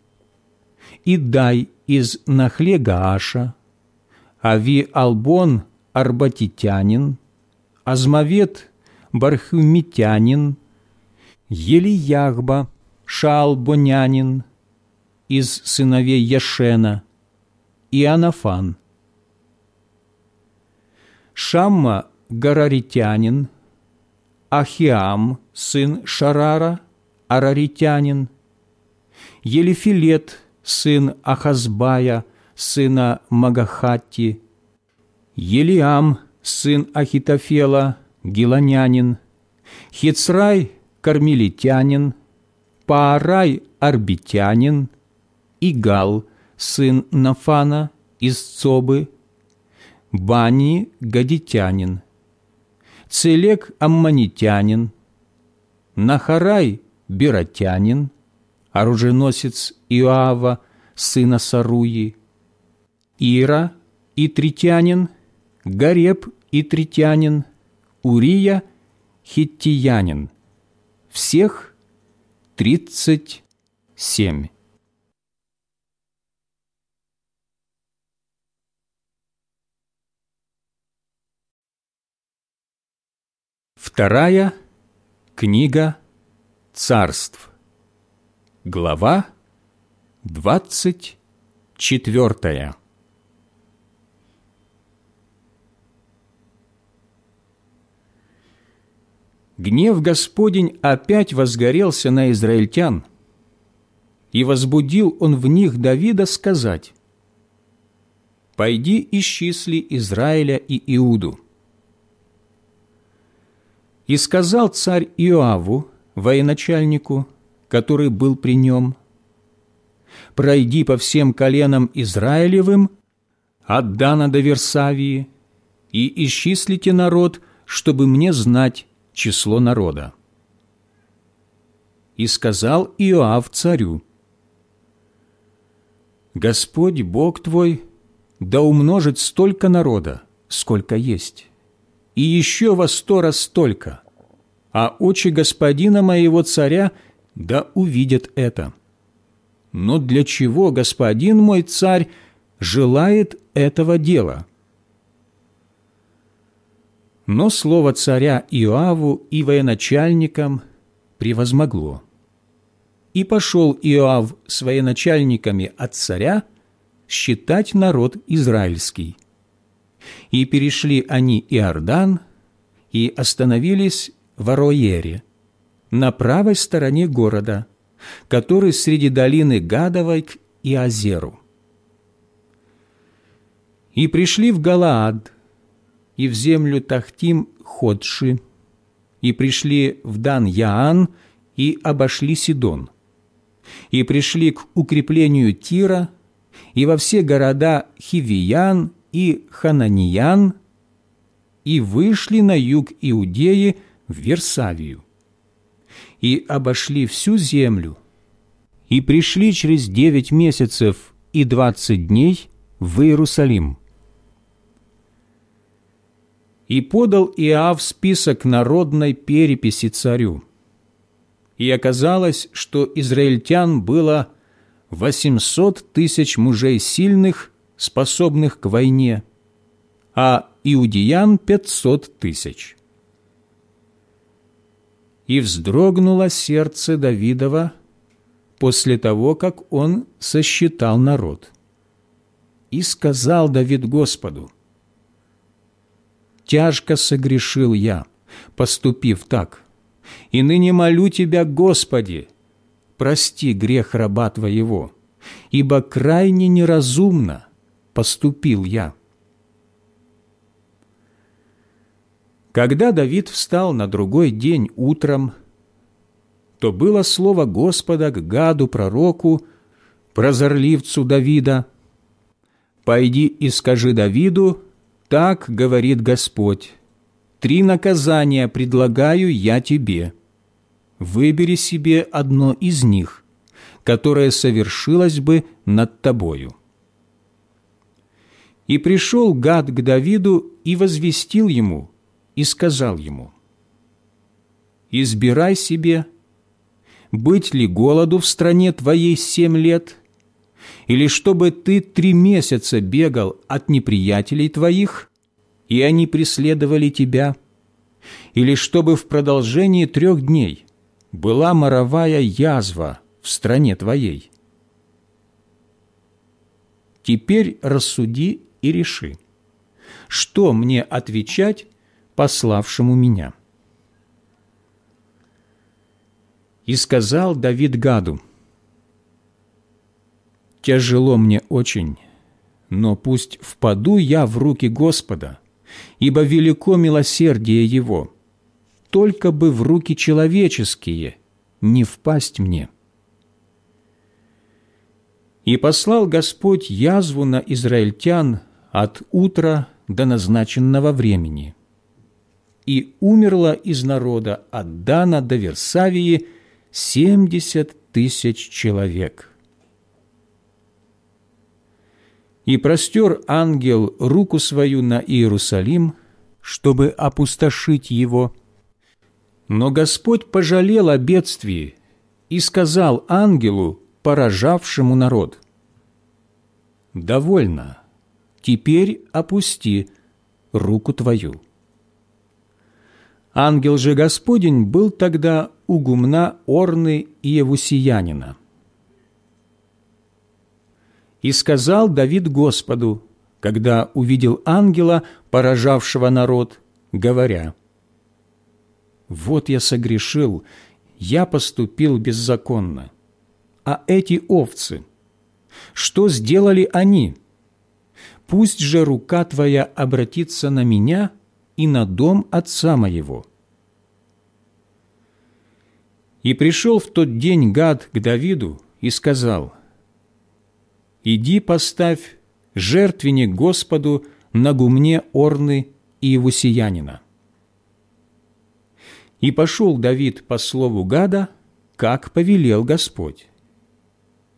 Идай из Нахле Гааша, Ави Албон, Арбатитянин, Азмавет, Бархумитянин, Елиягба, Шалбонянин, из сыновей Яшена, и Анафан. Шамма Гараритянин, Ахиам, сын Шарара, Араритянин, Елифилет, сын Ахазбая, сына Магахатти, Елиам, сын Ахитофела, Гиланянин, Хицрай, Кармелитянин, Паарай, Арбитянин, Игал, сын Нафана из Цобы, Бани, Гадитянин, Целек, Амманитянин, Нахарай, Беротянин, оруженосец Иоава, сына Саруи, Ира, Итритянин, Гареб, Итритянин, Урия, Хиттиянин. Всех тридцать семь. Вторая книга царств. Глава двадцать четвертая. Гнев Господень опять возгорелся на израильтян, и возбудил он в них Давида сказать, «Пойди исчисли Израиля и Иуду». И сказал царь Иоаву, военачальнику, который был при нем, «Пройди по всем коленам Израилевым, от Дана до Версавии, и исчислите народ, чтобы мне знать число народа». И сказал Иоав царю, «Господь Бог твой да умножит столько народа, сколько есть, и еще во сто раз столько, а очи господина моего царя да увидят это. Но для чего господин мой царь желает этого дела?» Но слово царя Иоаву и военачальникам превозмогло. И пошел Иоав с военачальниками от царя считать народ израильский. И перешли они Иордан и остановились в Ароере, на правой стороне города, который среди долины Гадовой и Азеру. И пришли в Галаад, и в землю Тахтим Ходши, и пришли в Дан-Яан, и обошли Сидон, и пришли к укреплению Тира, и во все города Хивиян и Хананиян, и вышли на юг Иудеи в Версавию, и обошли всю землю, и пришли через девять месяцев и двадцать дней в Иерусалим – и подал Иав список народной переписи царю. И оказалось, что израильтян было восемьсот тысяч мужей сильных, способных к войне, а иудеян пятьсот тысяч. И вздрогнуло сердце Давидова после того, как он сосчитал народ. И сказал Давид Господу, «Тяжко согрешил я, поступив так, и ныне молю Тебя, Господи, прости грех раба Твоего, ибо крайне неразумно поступил я». Когда Давид встал на другой день утром, то было слово Господа к Гаду, пророку, прозорливцу Давида, «Пойди и скажи Давиду, так говорит Господь, три наказания предлагаю я тебе. Выбери себе одно из них, которое совершилось бы над тобою». И пришел Гад к Давиду и возвестил ему, и сказал ему, «Избирай себе, быть ли голоду в стране твоей семь лет, или чтобы ты три месяца бегал от неприятелей твоих, и они преследовали тебя, или чтобы в продолжении трех дней была моровая язва в стране твоей. Теперь рассуди и реши, что мне отвечать пославшему меня». И сказал Давид Гаду, «Тяжело мне очень, но пусть впаду я в руки Господа, ибо велико милосердие Его, только бы в руки человеческие не впасть мне». И послал Господь язву на израильтян от утра до назначенного времени. И умерло из народа от Дана до Версавии семьдесят тысяч человек. И простер ангел руку свою на Иерусалим, чтобы опустошить его. Но Господь пожалел о бедствии и сказал ангелу, поражавшему народ, «Довольно, теперь опусти руку твою». Ангел же Господень был тогда у гумна Орны и Евусиянина. И сказал Давид Господу, когда увидел ангела, поражавшего народ, говоря, «Вот я согрешил, я поступил беззаконно. А эти овцы, что сделали они? Пусть же рука Твоя обратится на меня – и на дом отца моего». И пришел в тот день Гад к Давиду и сказал, «Иди поставь жертвенник Господу на гумне Орны и Евусиянина». И пошел Давид по слову Гада, как повелел Господь.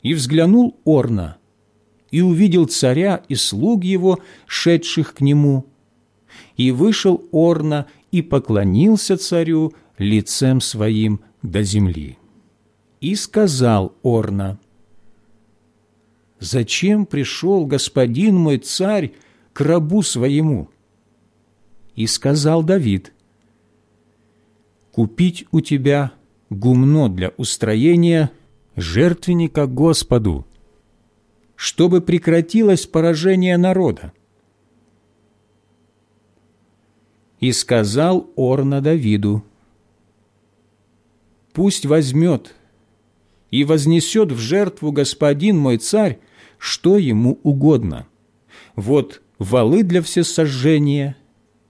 И взглянул Орна, и увидел царя и слуг его, шедших к нему, и вышел Орна и поклонился царю лицем своим до земли. И сказал Орна, «Зачем пришел господин мой царь к рабу своему?» И сказал Давид, «Купить у тебя гумно для устроения жертвенника Господу, чтобы прекратилось поражение народа, И сказал Орна Давиду, «Пусть возьмет и вознесет в жертву господин мой царь, что ему угодно. Вот валы для всесожжения,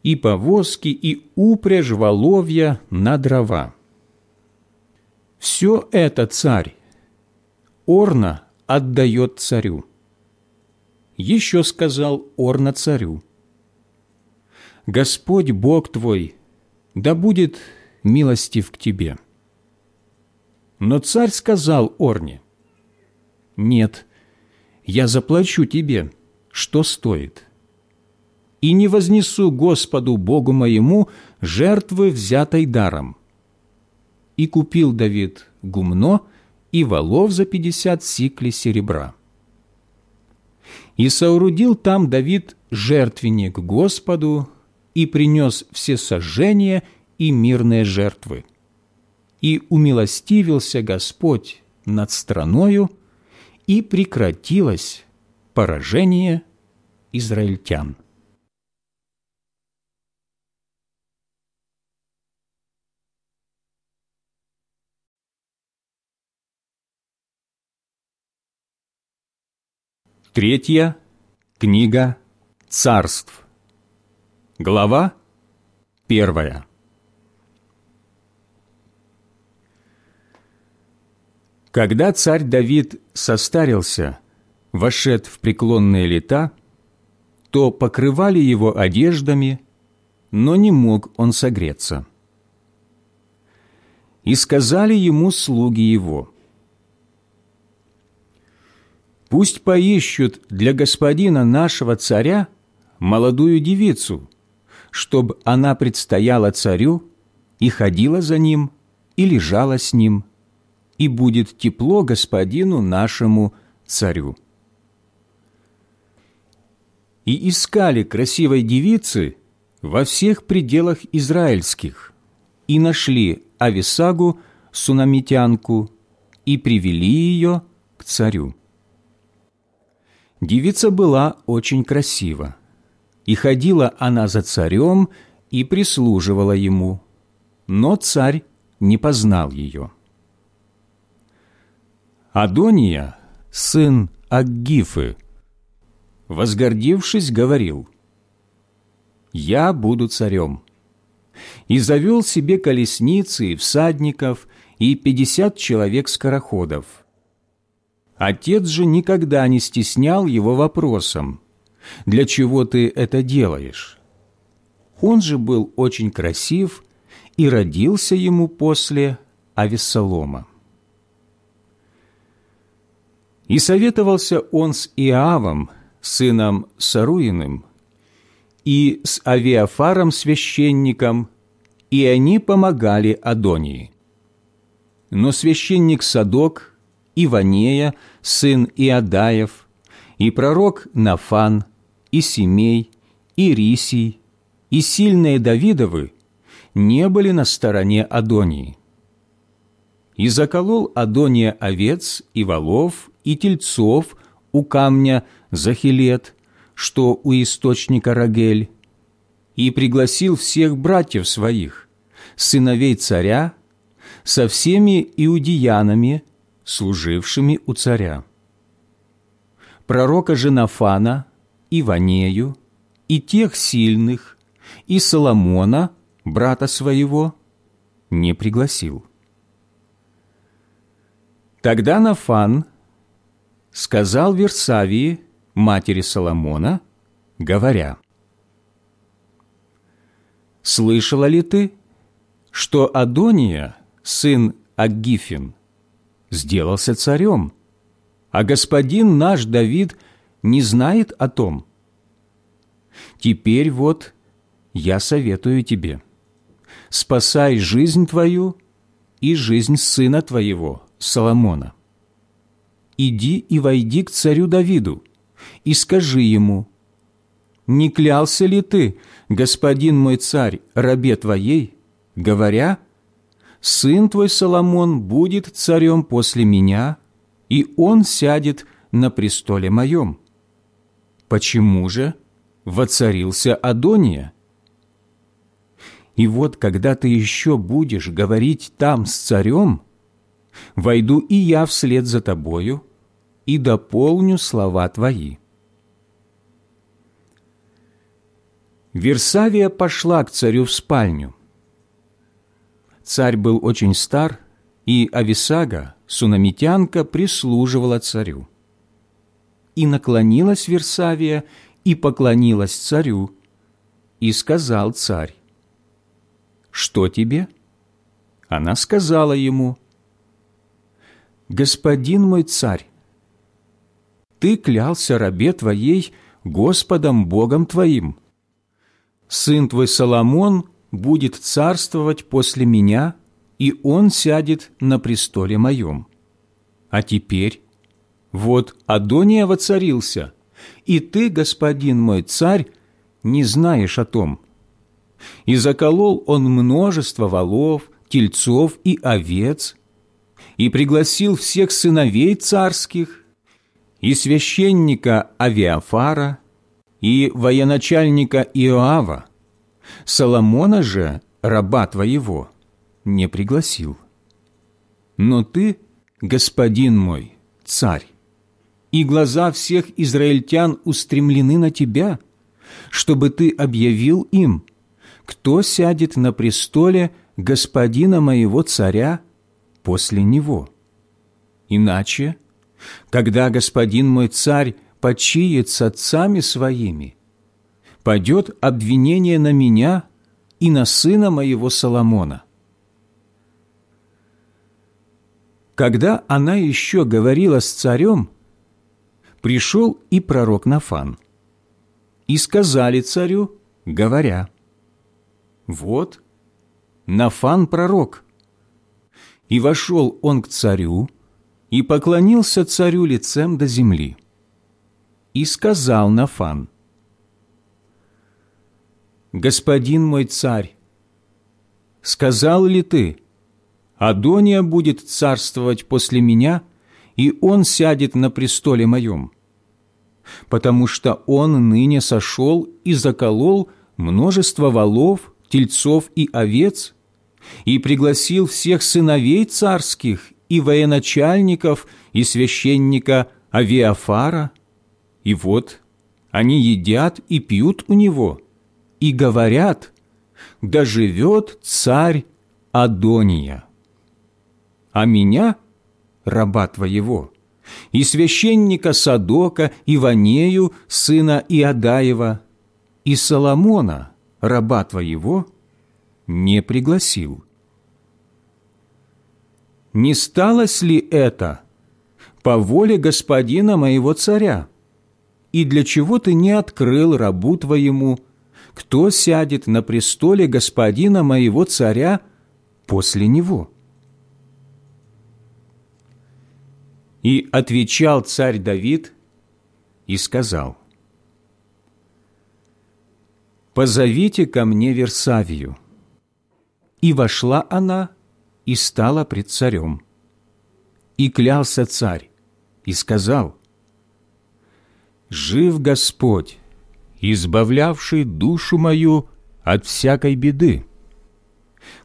и повозки, и упряжь воловья на дрова. Все это царь Орна отдает царю. Еще сказал Орна царю, Господь Бог твой, да будет милостив к тебе». Но царь сказал Орне, «Нет, я заплачу тебе, что стоит, и не вознесу Господу Богу моему жертвы, взятой даром». И купил Давид гумно и волов за пятьдесят сиклей серебра. И соорудил там Давид жертвенник Господу и принес все сожжения и мирные жертвы. И умилостивился Господь, над страною, и прекратилось поражение израильтян. Третья книга царств. Глава первая. Когда царь Давид состарился, вошед в преклонные лета, то покрывали его одеждами, но не мог он согреться. И сказали ему слуги его – Пусть поищут для господина нашего царя молодую девицу, чтобы она предстояла царю и ходила за ним, и лежала с ним, и будет тепло господину нашему царю. И искали красивой девицы во всех пределах израильских, и нашли Ависагу, сунамитянку, и привели ее к царю. Девица была очень красива, и ходила она за царем и прислуживала ему, но царь не познал ее. Адония, сын Аггифы, возгордившись, говорил, «Я буду царем» и завел себе колесницы и всадников и пятьдесят человек-скороходов – Отец же никогда не стеснял его вопросом, «Для чего ты это делаешь?» Он же был очень красив и родился ему после Авессалома. И советовался он с Иавом, сыном Саруиным, и с Авиафаром священником, и они помогали Адонии. Но священник Садок Иванея, сын Иадаев, и пророк Нафан, и Семей, и Рисий, и сильные Давидовы не были на стороне Адонии. И заколол Адония овец и волов и тельцов у камня Захилет, что у источника Рагель, и пригласил всех братьев своих, сыновей царя, со всеми иудеянами, служившими у царя. Пророка же Нафана, и Ванею, и тех сильных, и Соломона, брата своего, не пригласил. Тогда Нафан сказал Версавии, матери Соломона, говоря, «Слышала ли ты, что Адония, сын Агифин, сделался царем, а господин наш Давид не знает о том. Теперь вот я советую тебе, спасай жизнь твою и жизнь сына твоего, Соломона. Иди и войди к царю Давиду и скажи ему, «Не клялся ли ты, господин мой царь, рабе твоей, говоря, сын твой Соломон будет царем после меня, и он сядет на престоле моем. Почему же воцарился Адония? И вот, когда ты еще будешь говорить там с царем, войду и я вслед за тобою и дополню слова твои». Версавия пошла к царю в спальню, Царь был очень стар, и Ависага, сунамитянка, прислуживала царю. И наклонилась Версавия и поклонилась царю, и сказал царь, «Что тебе?» Она сказала ему, «Господин мой царь, ты клялся рабе твоей Господом Богом твоим. Сын твой Соломон будет царствовать после меня, и он сядет на престоле моем. А теперь, вот Адония воцарился, и ты, господин мой царь, не знаешь о том. И заколол он множество волов, тельцов и овец, и пригласил всех сыновей царских, и священника Авиафара, и военачальника Иоава, Соломона же, раба твоего, не пригласил. Но ты, господин мой, царь, и глаза всех израильтян устремлены на тебя, чтобы ты объявил им, кто сядет на престоле господина моего царя после него. Иначе, когда господин мой царь почиет с отцами своими, падет обвинение на меня и на сына моего Соломона. Когда она еще говорила с царем, пришел и пророк Нафан. И сказали царю, говоря, «Вот, Нафан пророк». И вошел он к царю, и поклонился царю лицем до земли. И сказал Нафан, «Господин мой царь, сказал ли ты, Адония будет царствовать после меня, и он сядет на престоле моем?» потому что он ныне сошел и заколол множество волов, тельцов и овец, и пригласил всех сыновей царских и военачальников и священника Авиафара, и вот они едят и пьют у него, и говорят, да живет царь Адония. А меня, раба твоего, и священника Садока, и Ванею, сына Иадаева, и Соломона, раба твоего, не пригласил. Не сталось ли это по воле господина моего царя? И для чего ты не открыл рабу твоему, кто сядет на престоле господина моего царя после него?» И отвечал царь Давид и сказал, «Позовите ко мне Версавию». И вошла она и стала пред царем. И клялся царь и сказал, «Жив Господь, избавлявший душу мою от всякой беды.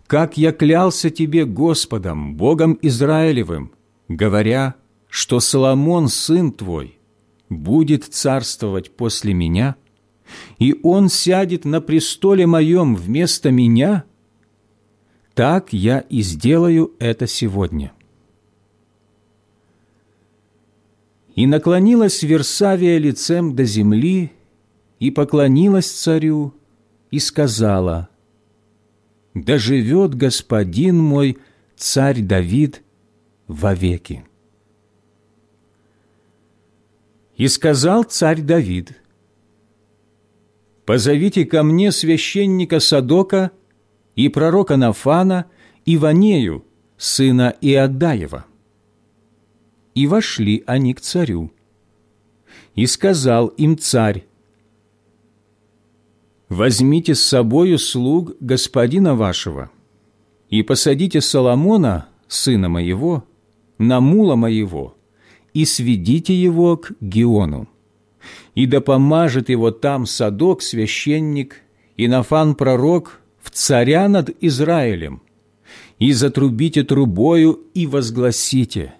Как я клялся тебе Господом, Богом Израилевым, говоря, что Соломон, сын твой, будет царствовать после меня, и он сядет на престоле моем вместо меня, так я и сделаю это сегодня». И наклонилась Версавия лицем до земли, и поклонилась царю, и сказала, «Да живет господин мой, царь Давид, вовеки». И сказал царь Давид, «Позовите ко мне священника Садока и пророка Нафана и Ванею, сына Иодаева». И вошли они к царю. И сказал им царь, «Возьмите с собою слуг господина вашего и посадите Соломона, сына моего, на мула моего, и сведите его к Гиону. И да помажет его там Садок, священник, и Нафан, пророк, в царя над Израилем, и затрубите трубою и возгласите,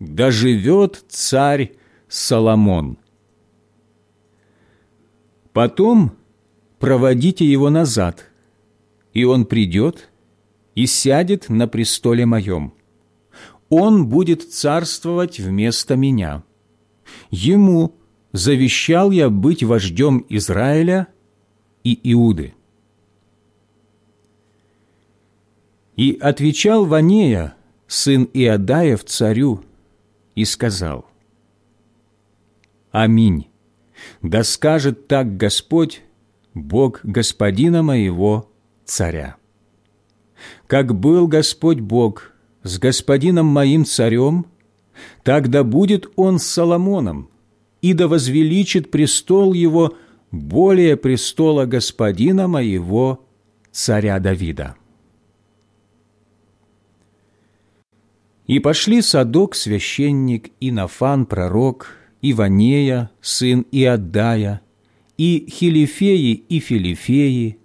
да живет царь Соломон. Потом проводите его назад, и он придет и сядет на престоле моем он будет царствовать вместо меня. Ему завещал я быть вождем Израиля и Иуды. И отвечал Ванея, сын Иодаев, царю, и сказал, «Аминь, да скажет так Господь, Бог господина моего царя. Как был Господь Бог с господином моим царем, тогда будет он с Соломоном, и да возвеличит престол его более престола господина моего, царя Давида». И пошли Садок, священник, и Нафан, пророк, Ванея, сын Иаддая, и Хилифеи и Филифеи,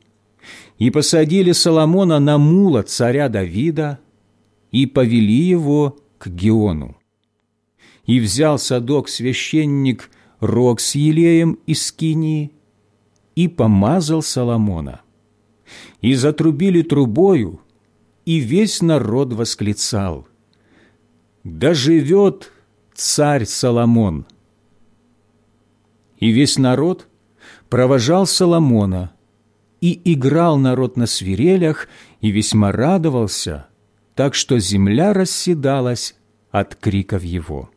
и посадили Соломона на мула царя Давида, и повели его к Геону. И взял Садок священник рог с елеем из скинии и помазал Соломона. И затрубили трубою, и весь народ восклицал «Да живет царь Соломон!» И весь народ провожал Соломона, и играл народ на свирелях, и весьма радовался, так что земля расседалась от криков его.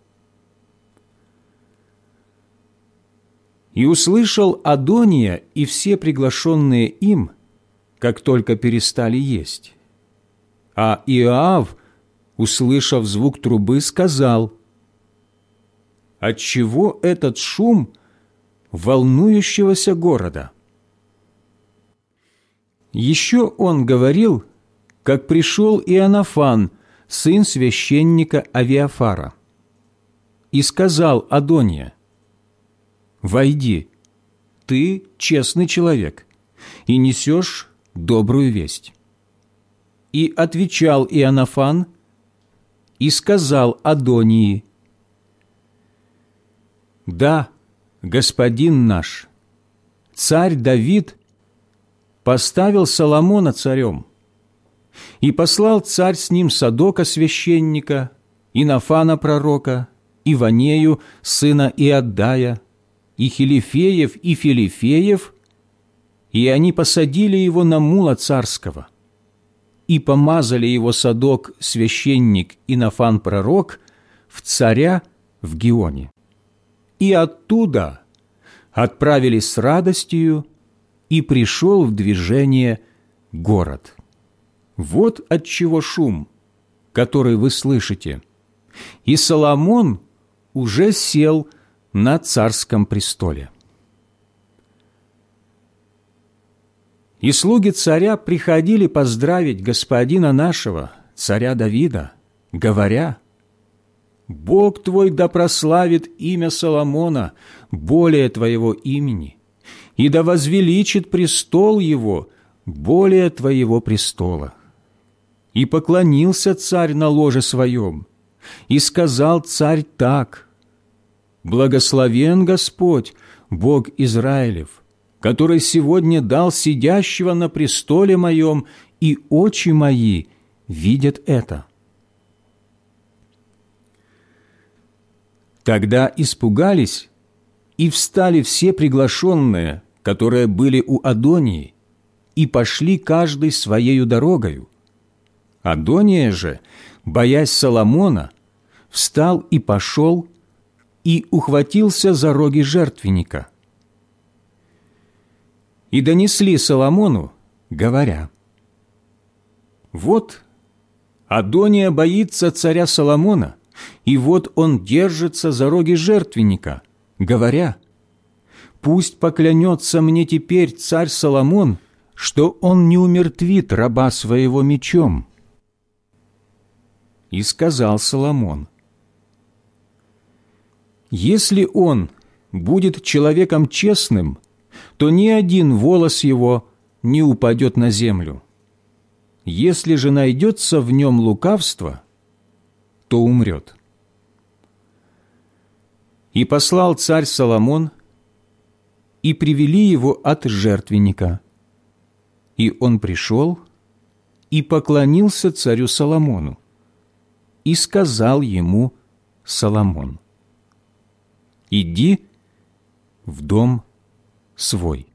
И услышал Адония и все приглашенные им, как только перестали есть. А Иоав, услышав звук трубы, сказал, «Отчего этот шум волнующегося города?» Еще он говорил, как пришел Иоаннафан, сын священника Авиафара, и сказал Адония, «Войди, ты честный человек, и несешь добрую весть». И отвечал Иоаннафан и сказал Адонии, «Да, господин наш, царь Давид поставил Соломона царем, и послал царь с ним Садока священника, и Нафана пророка, и Ванею, сына Иаддая, и Хилифеев, и Филифеев, и они посадили его на мула царского, и помазали его Садок, священник, и Нафан пророк в царя в Гионе. И оттуда отправились с радостью и пришел в движение город. Вот от чего шум, который вы слышите. И Соломон уже сел на царском престоле. И слуги царя приходили поздравить господина нашего, царя Давида, говоря, «Бог твой да прославит имя Соломона более твоего имени, и да возвеличит престол его более твоего престола». И поклонился царь на ложе своем, и сказал царь так, «Благословен Господь, Бог Израилев, который сегодня дал сидящего на престоле моем, и очи мои видят это». Тогда испугались и встали все приглашенные, которые были у Адонии, и пошли каждый своею дорогою. Адония же, боясь Соломона, встал и пошел, и ухватился за роги жертвенника. И донесли Соломону, говоря, «Вот Адония боится царя Соломона, и вот он держится за роги жертвенника, говоря, «Пусть поклянется мне теперь царь Соломон, что он не умертвит раба своего мечом». И сказал Соломон, «Если он будет человеком честным, то ни один волос его не упадет на землю. Если же найдется в нем лукавство, то умрет». И послал царь Соломон, и привели его от жертвенника. И он пришел и поклонился царю Соломону. И сказал ему Соломон, «Иди в дом свой».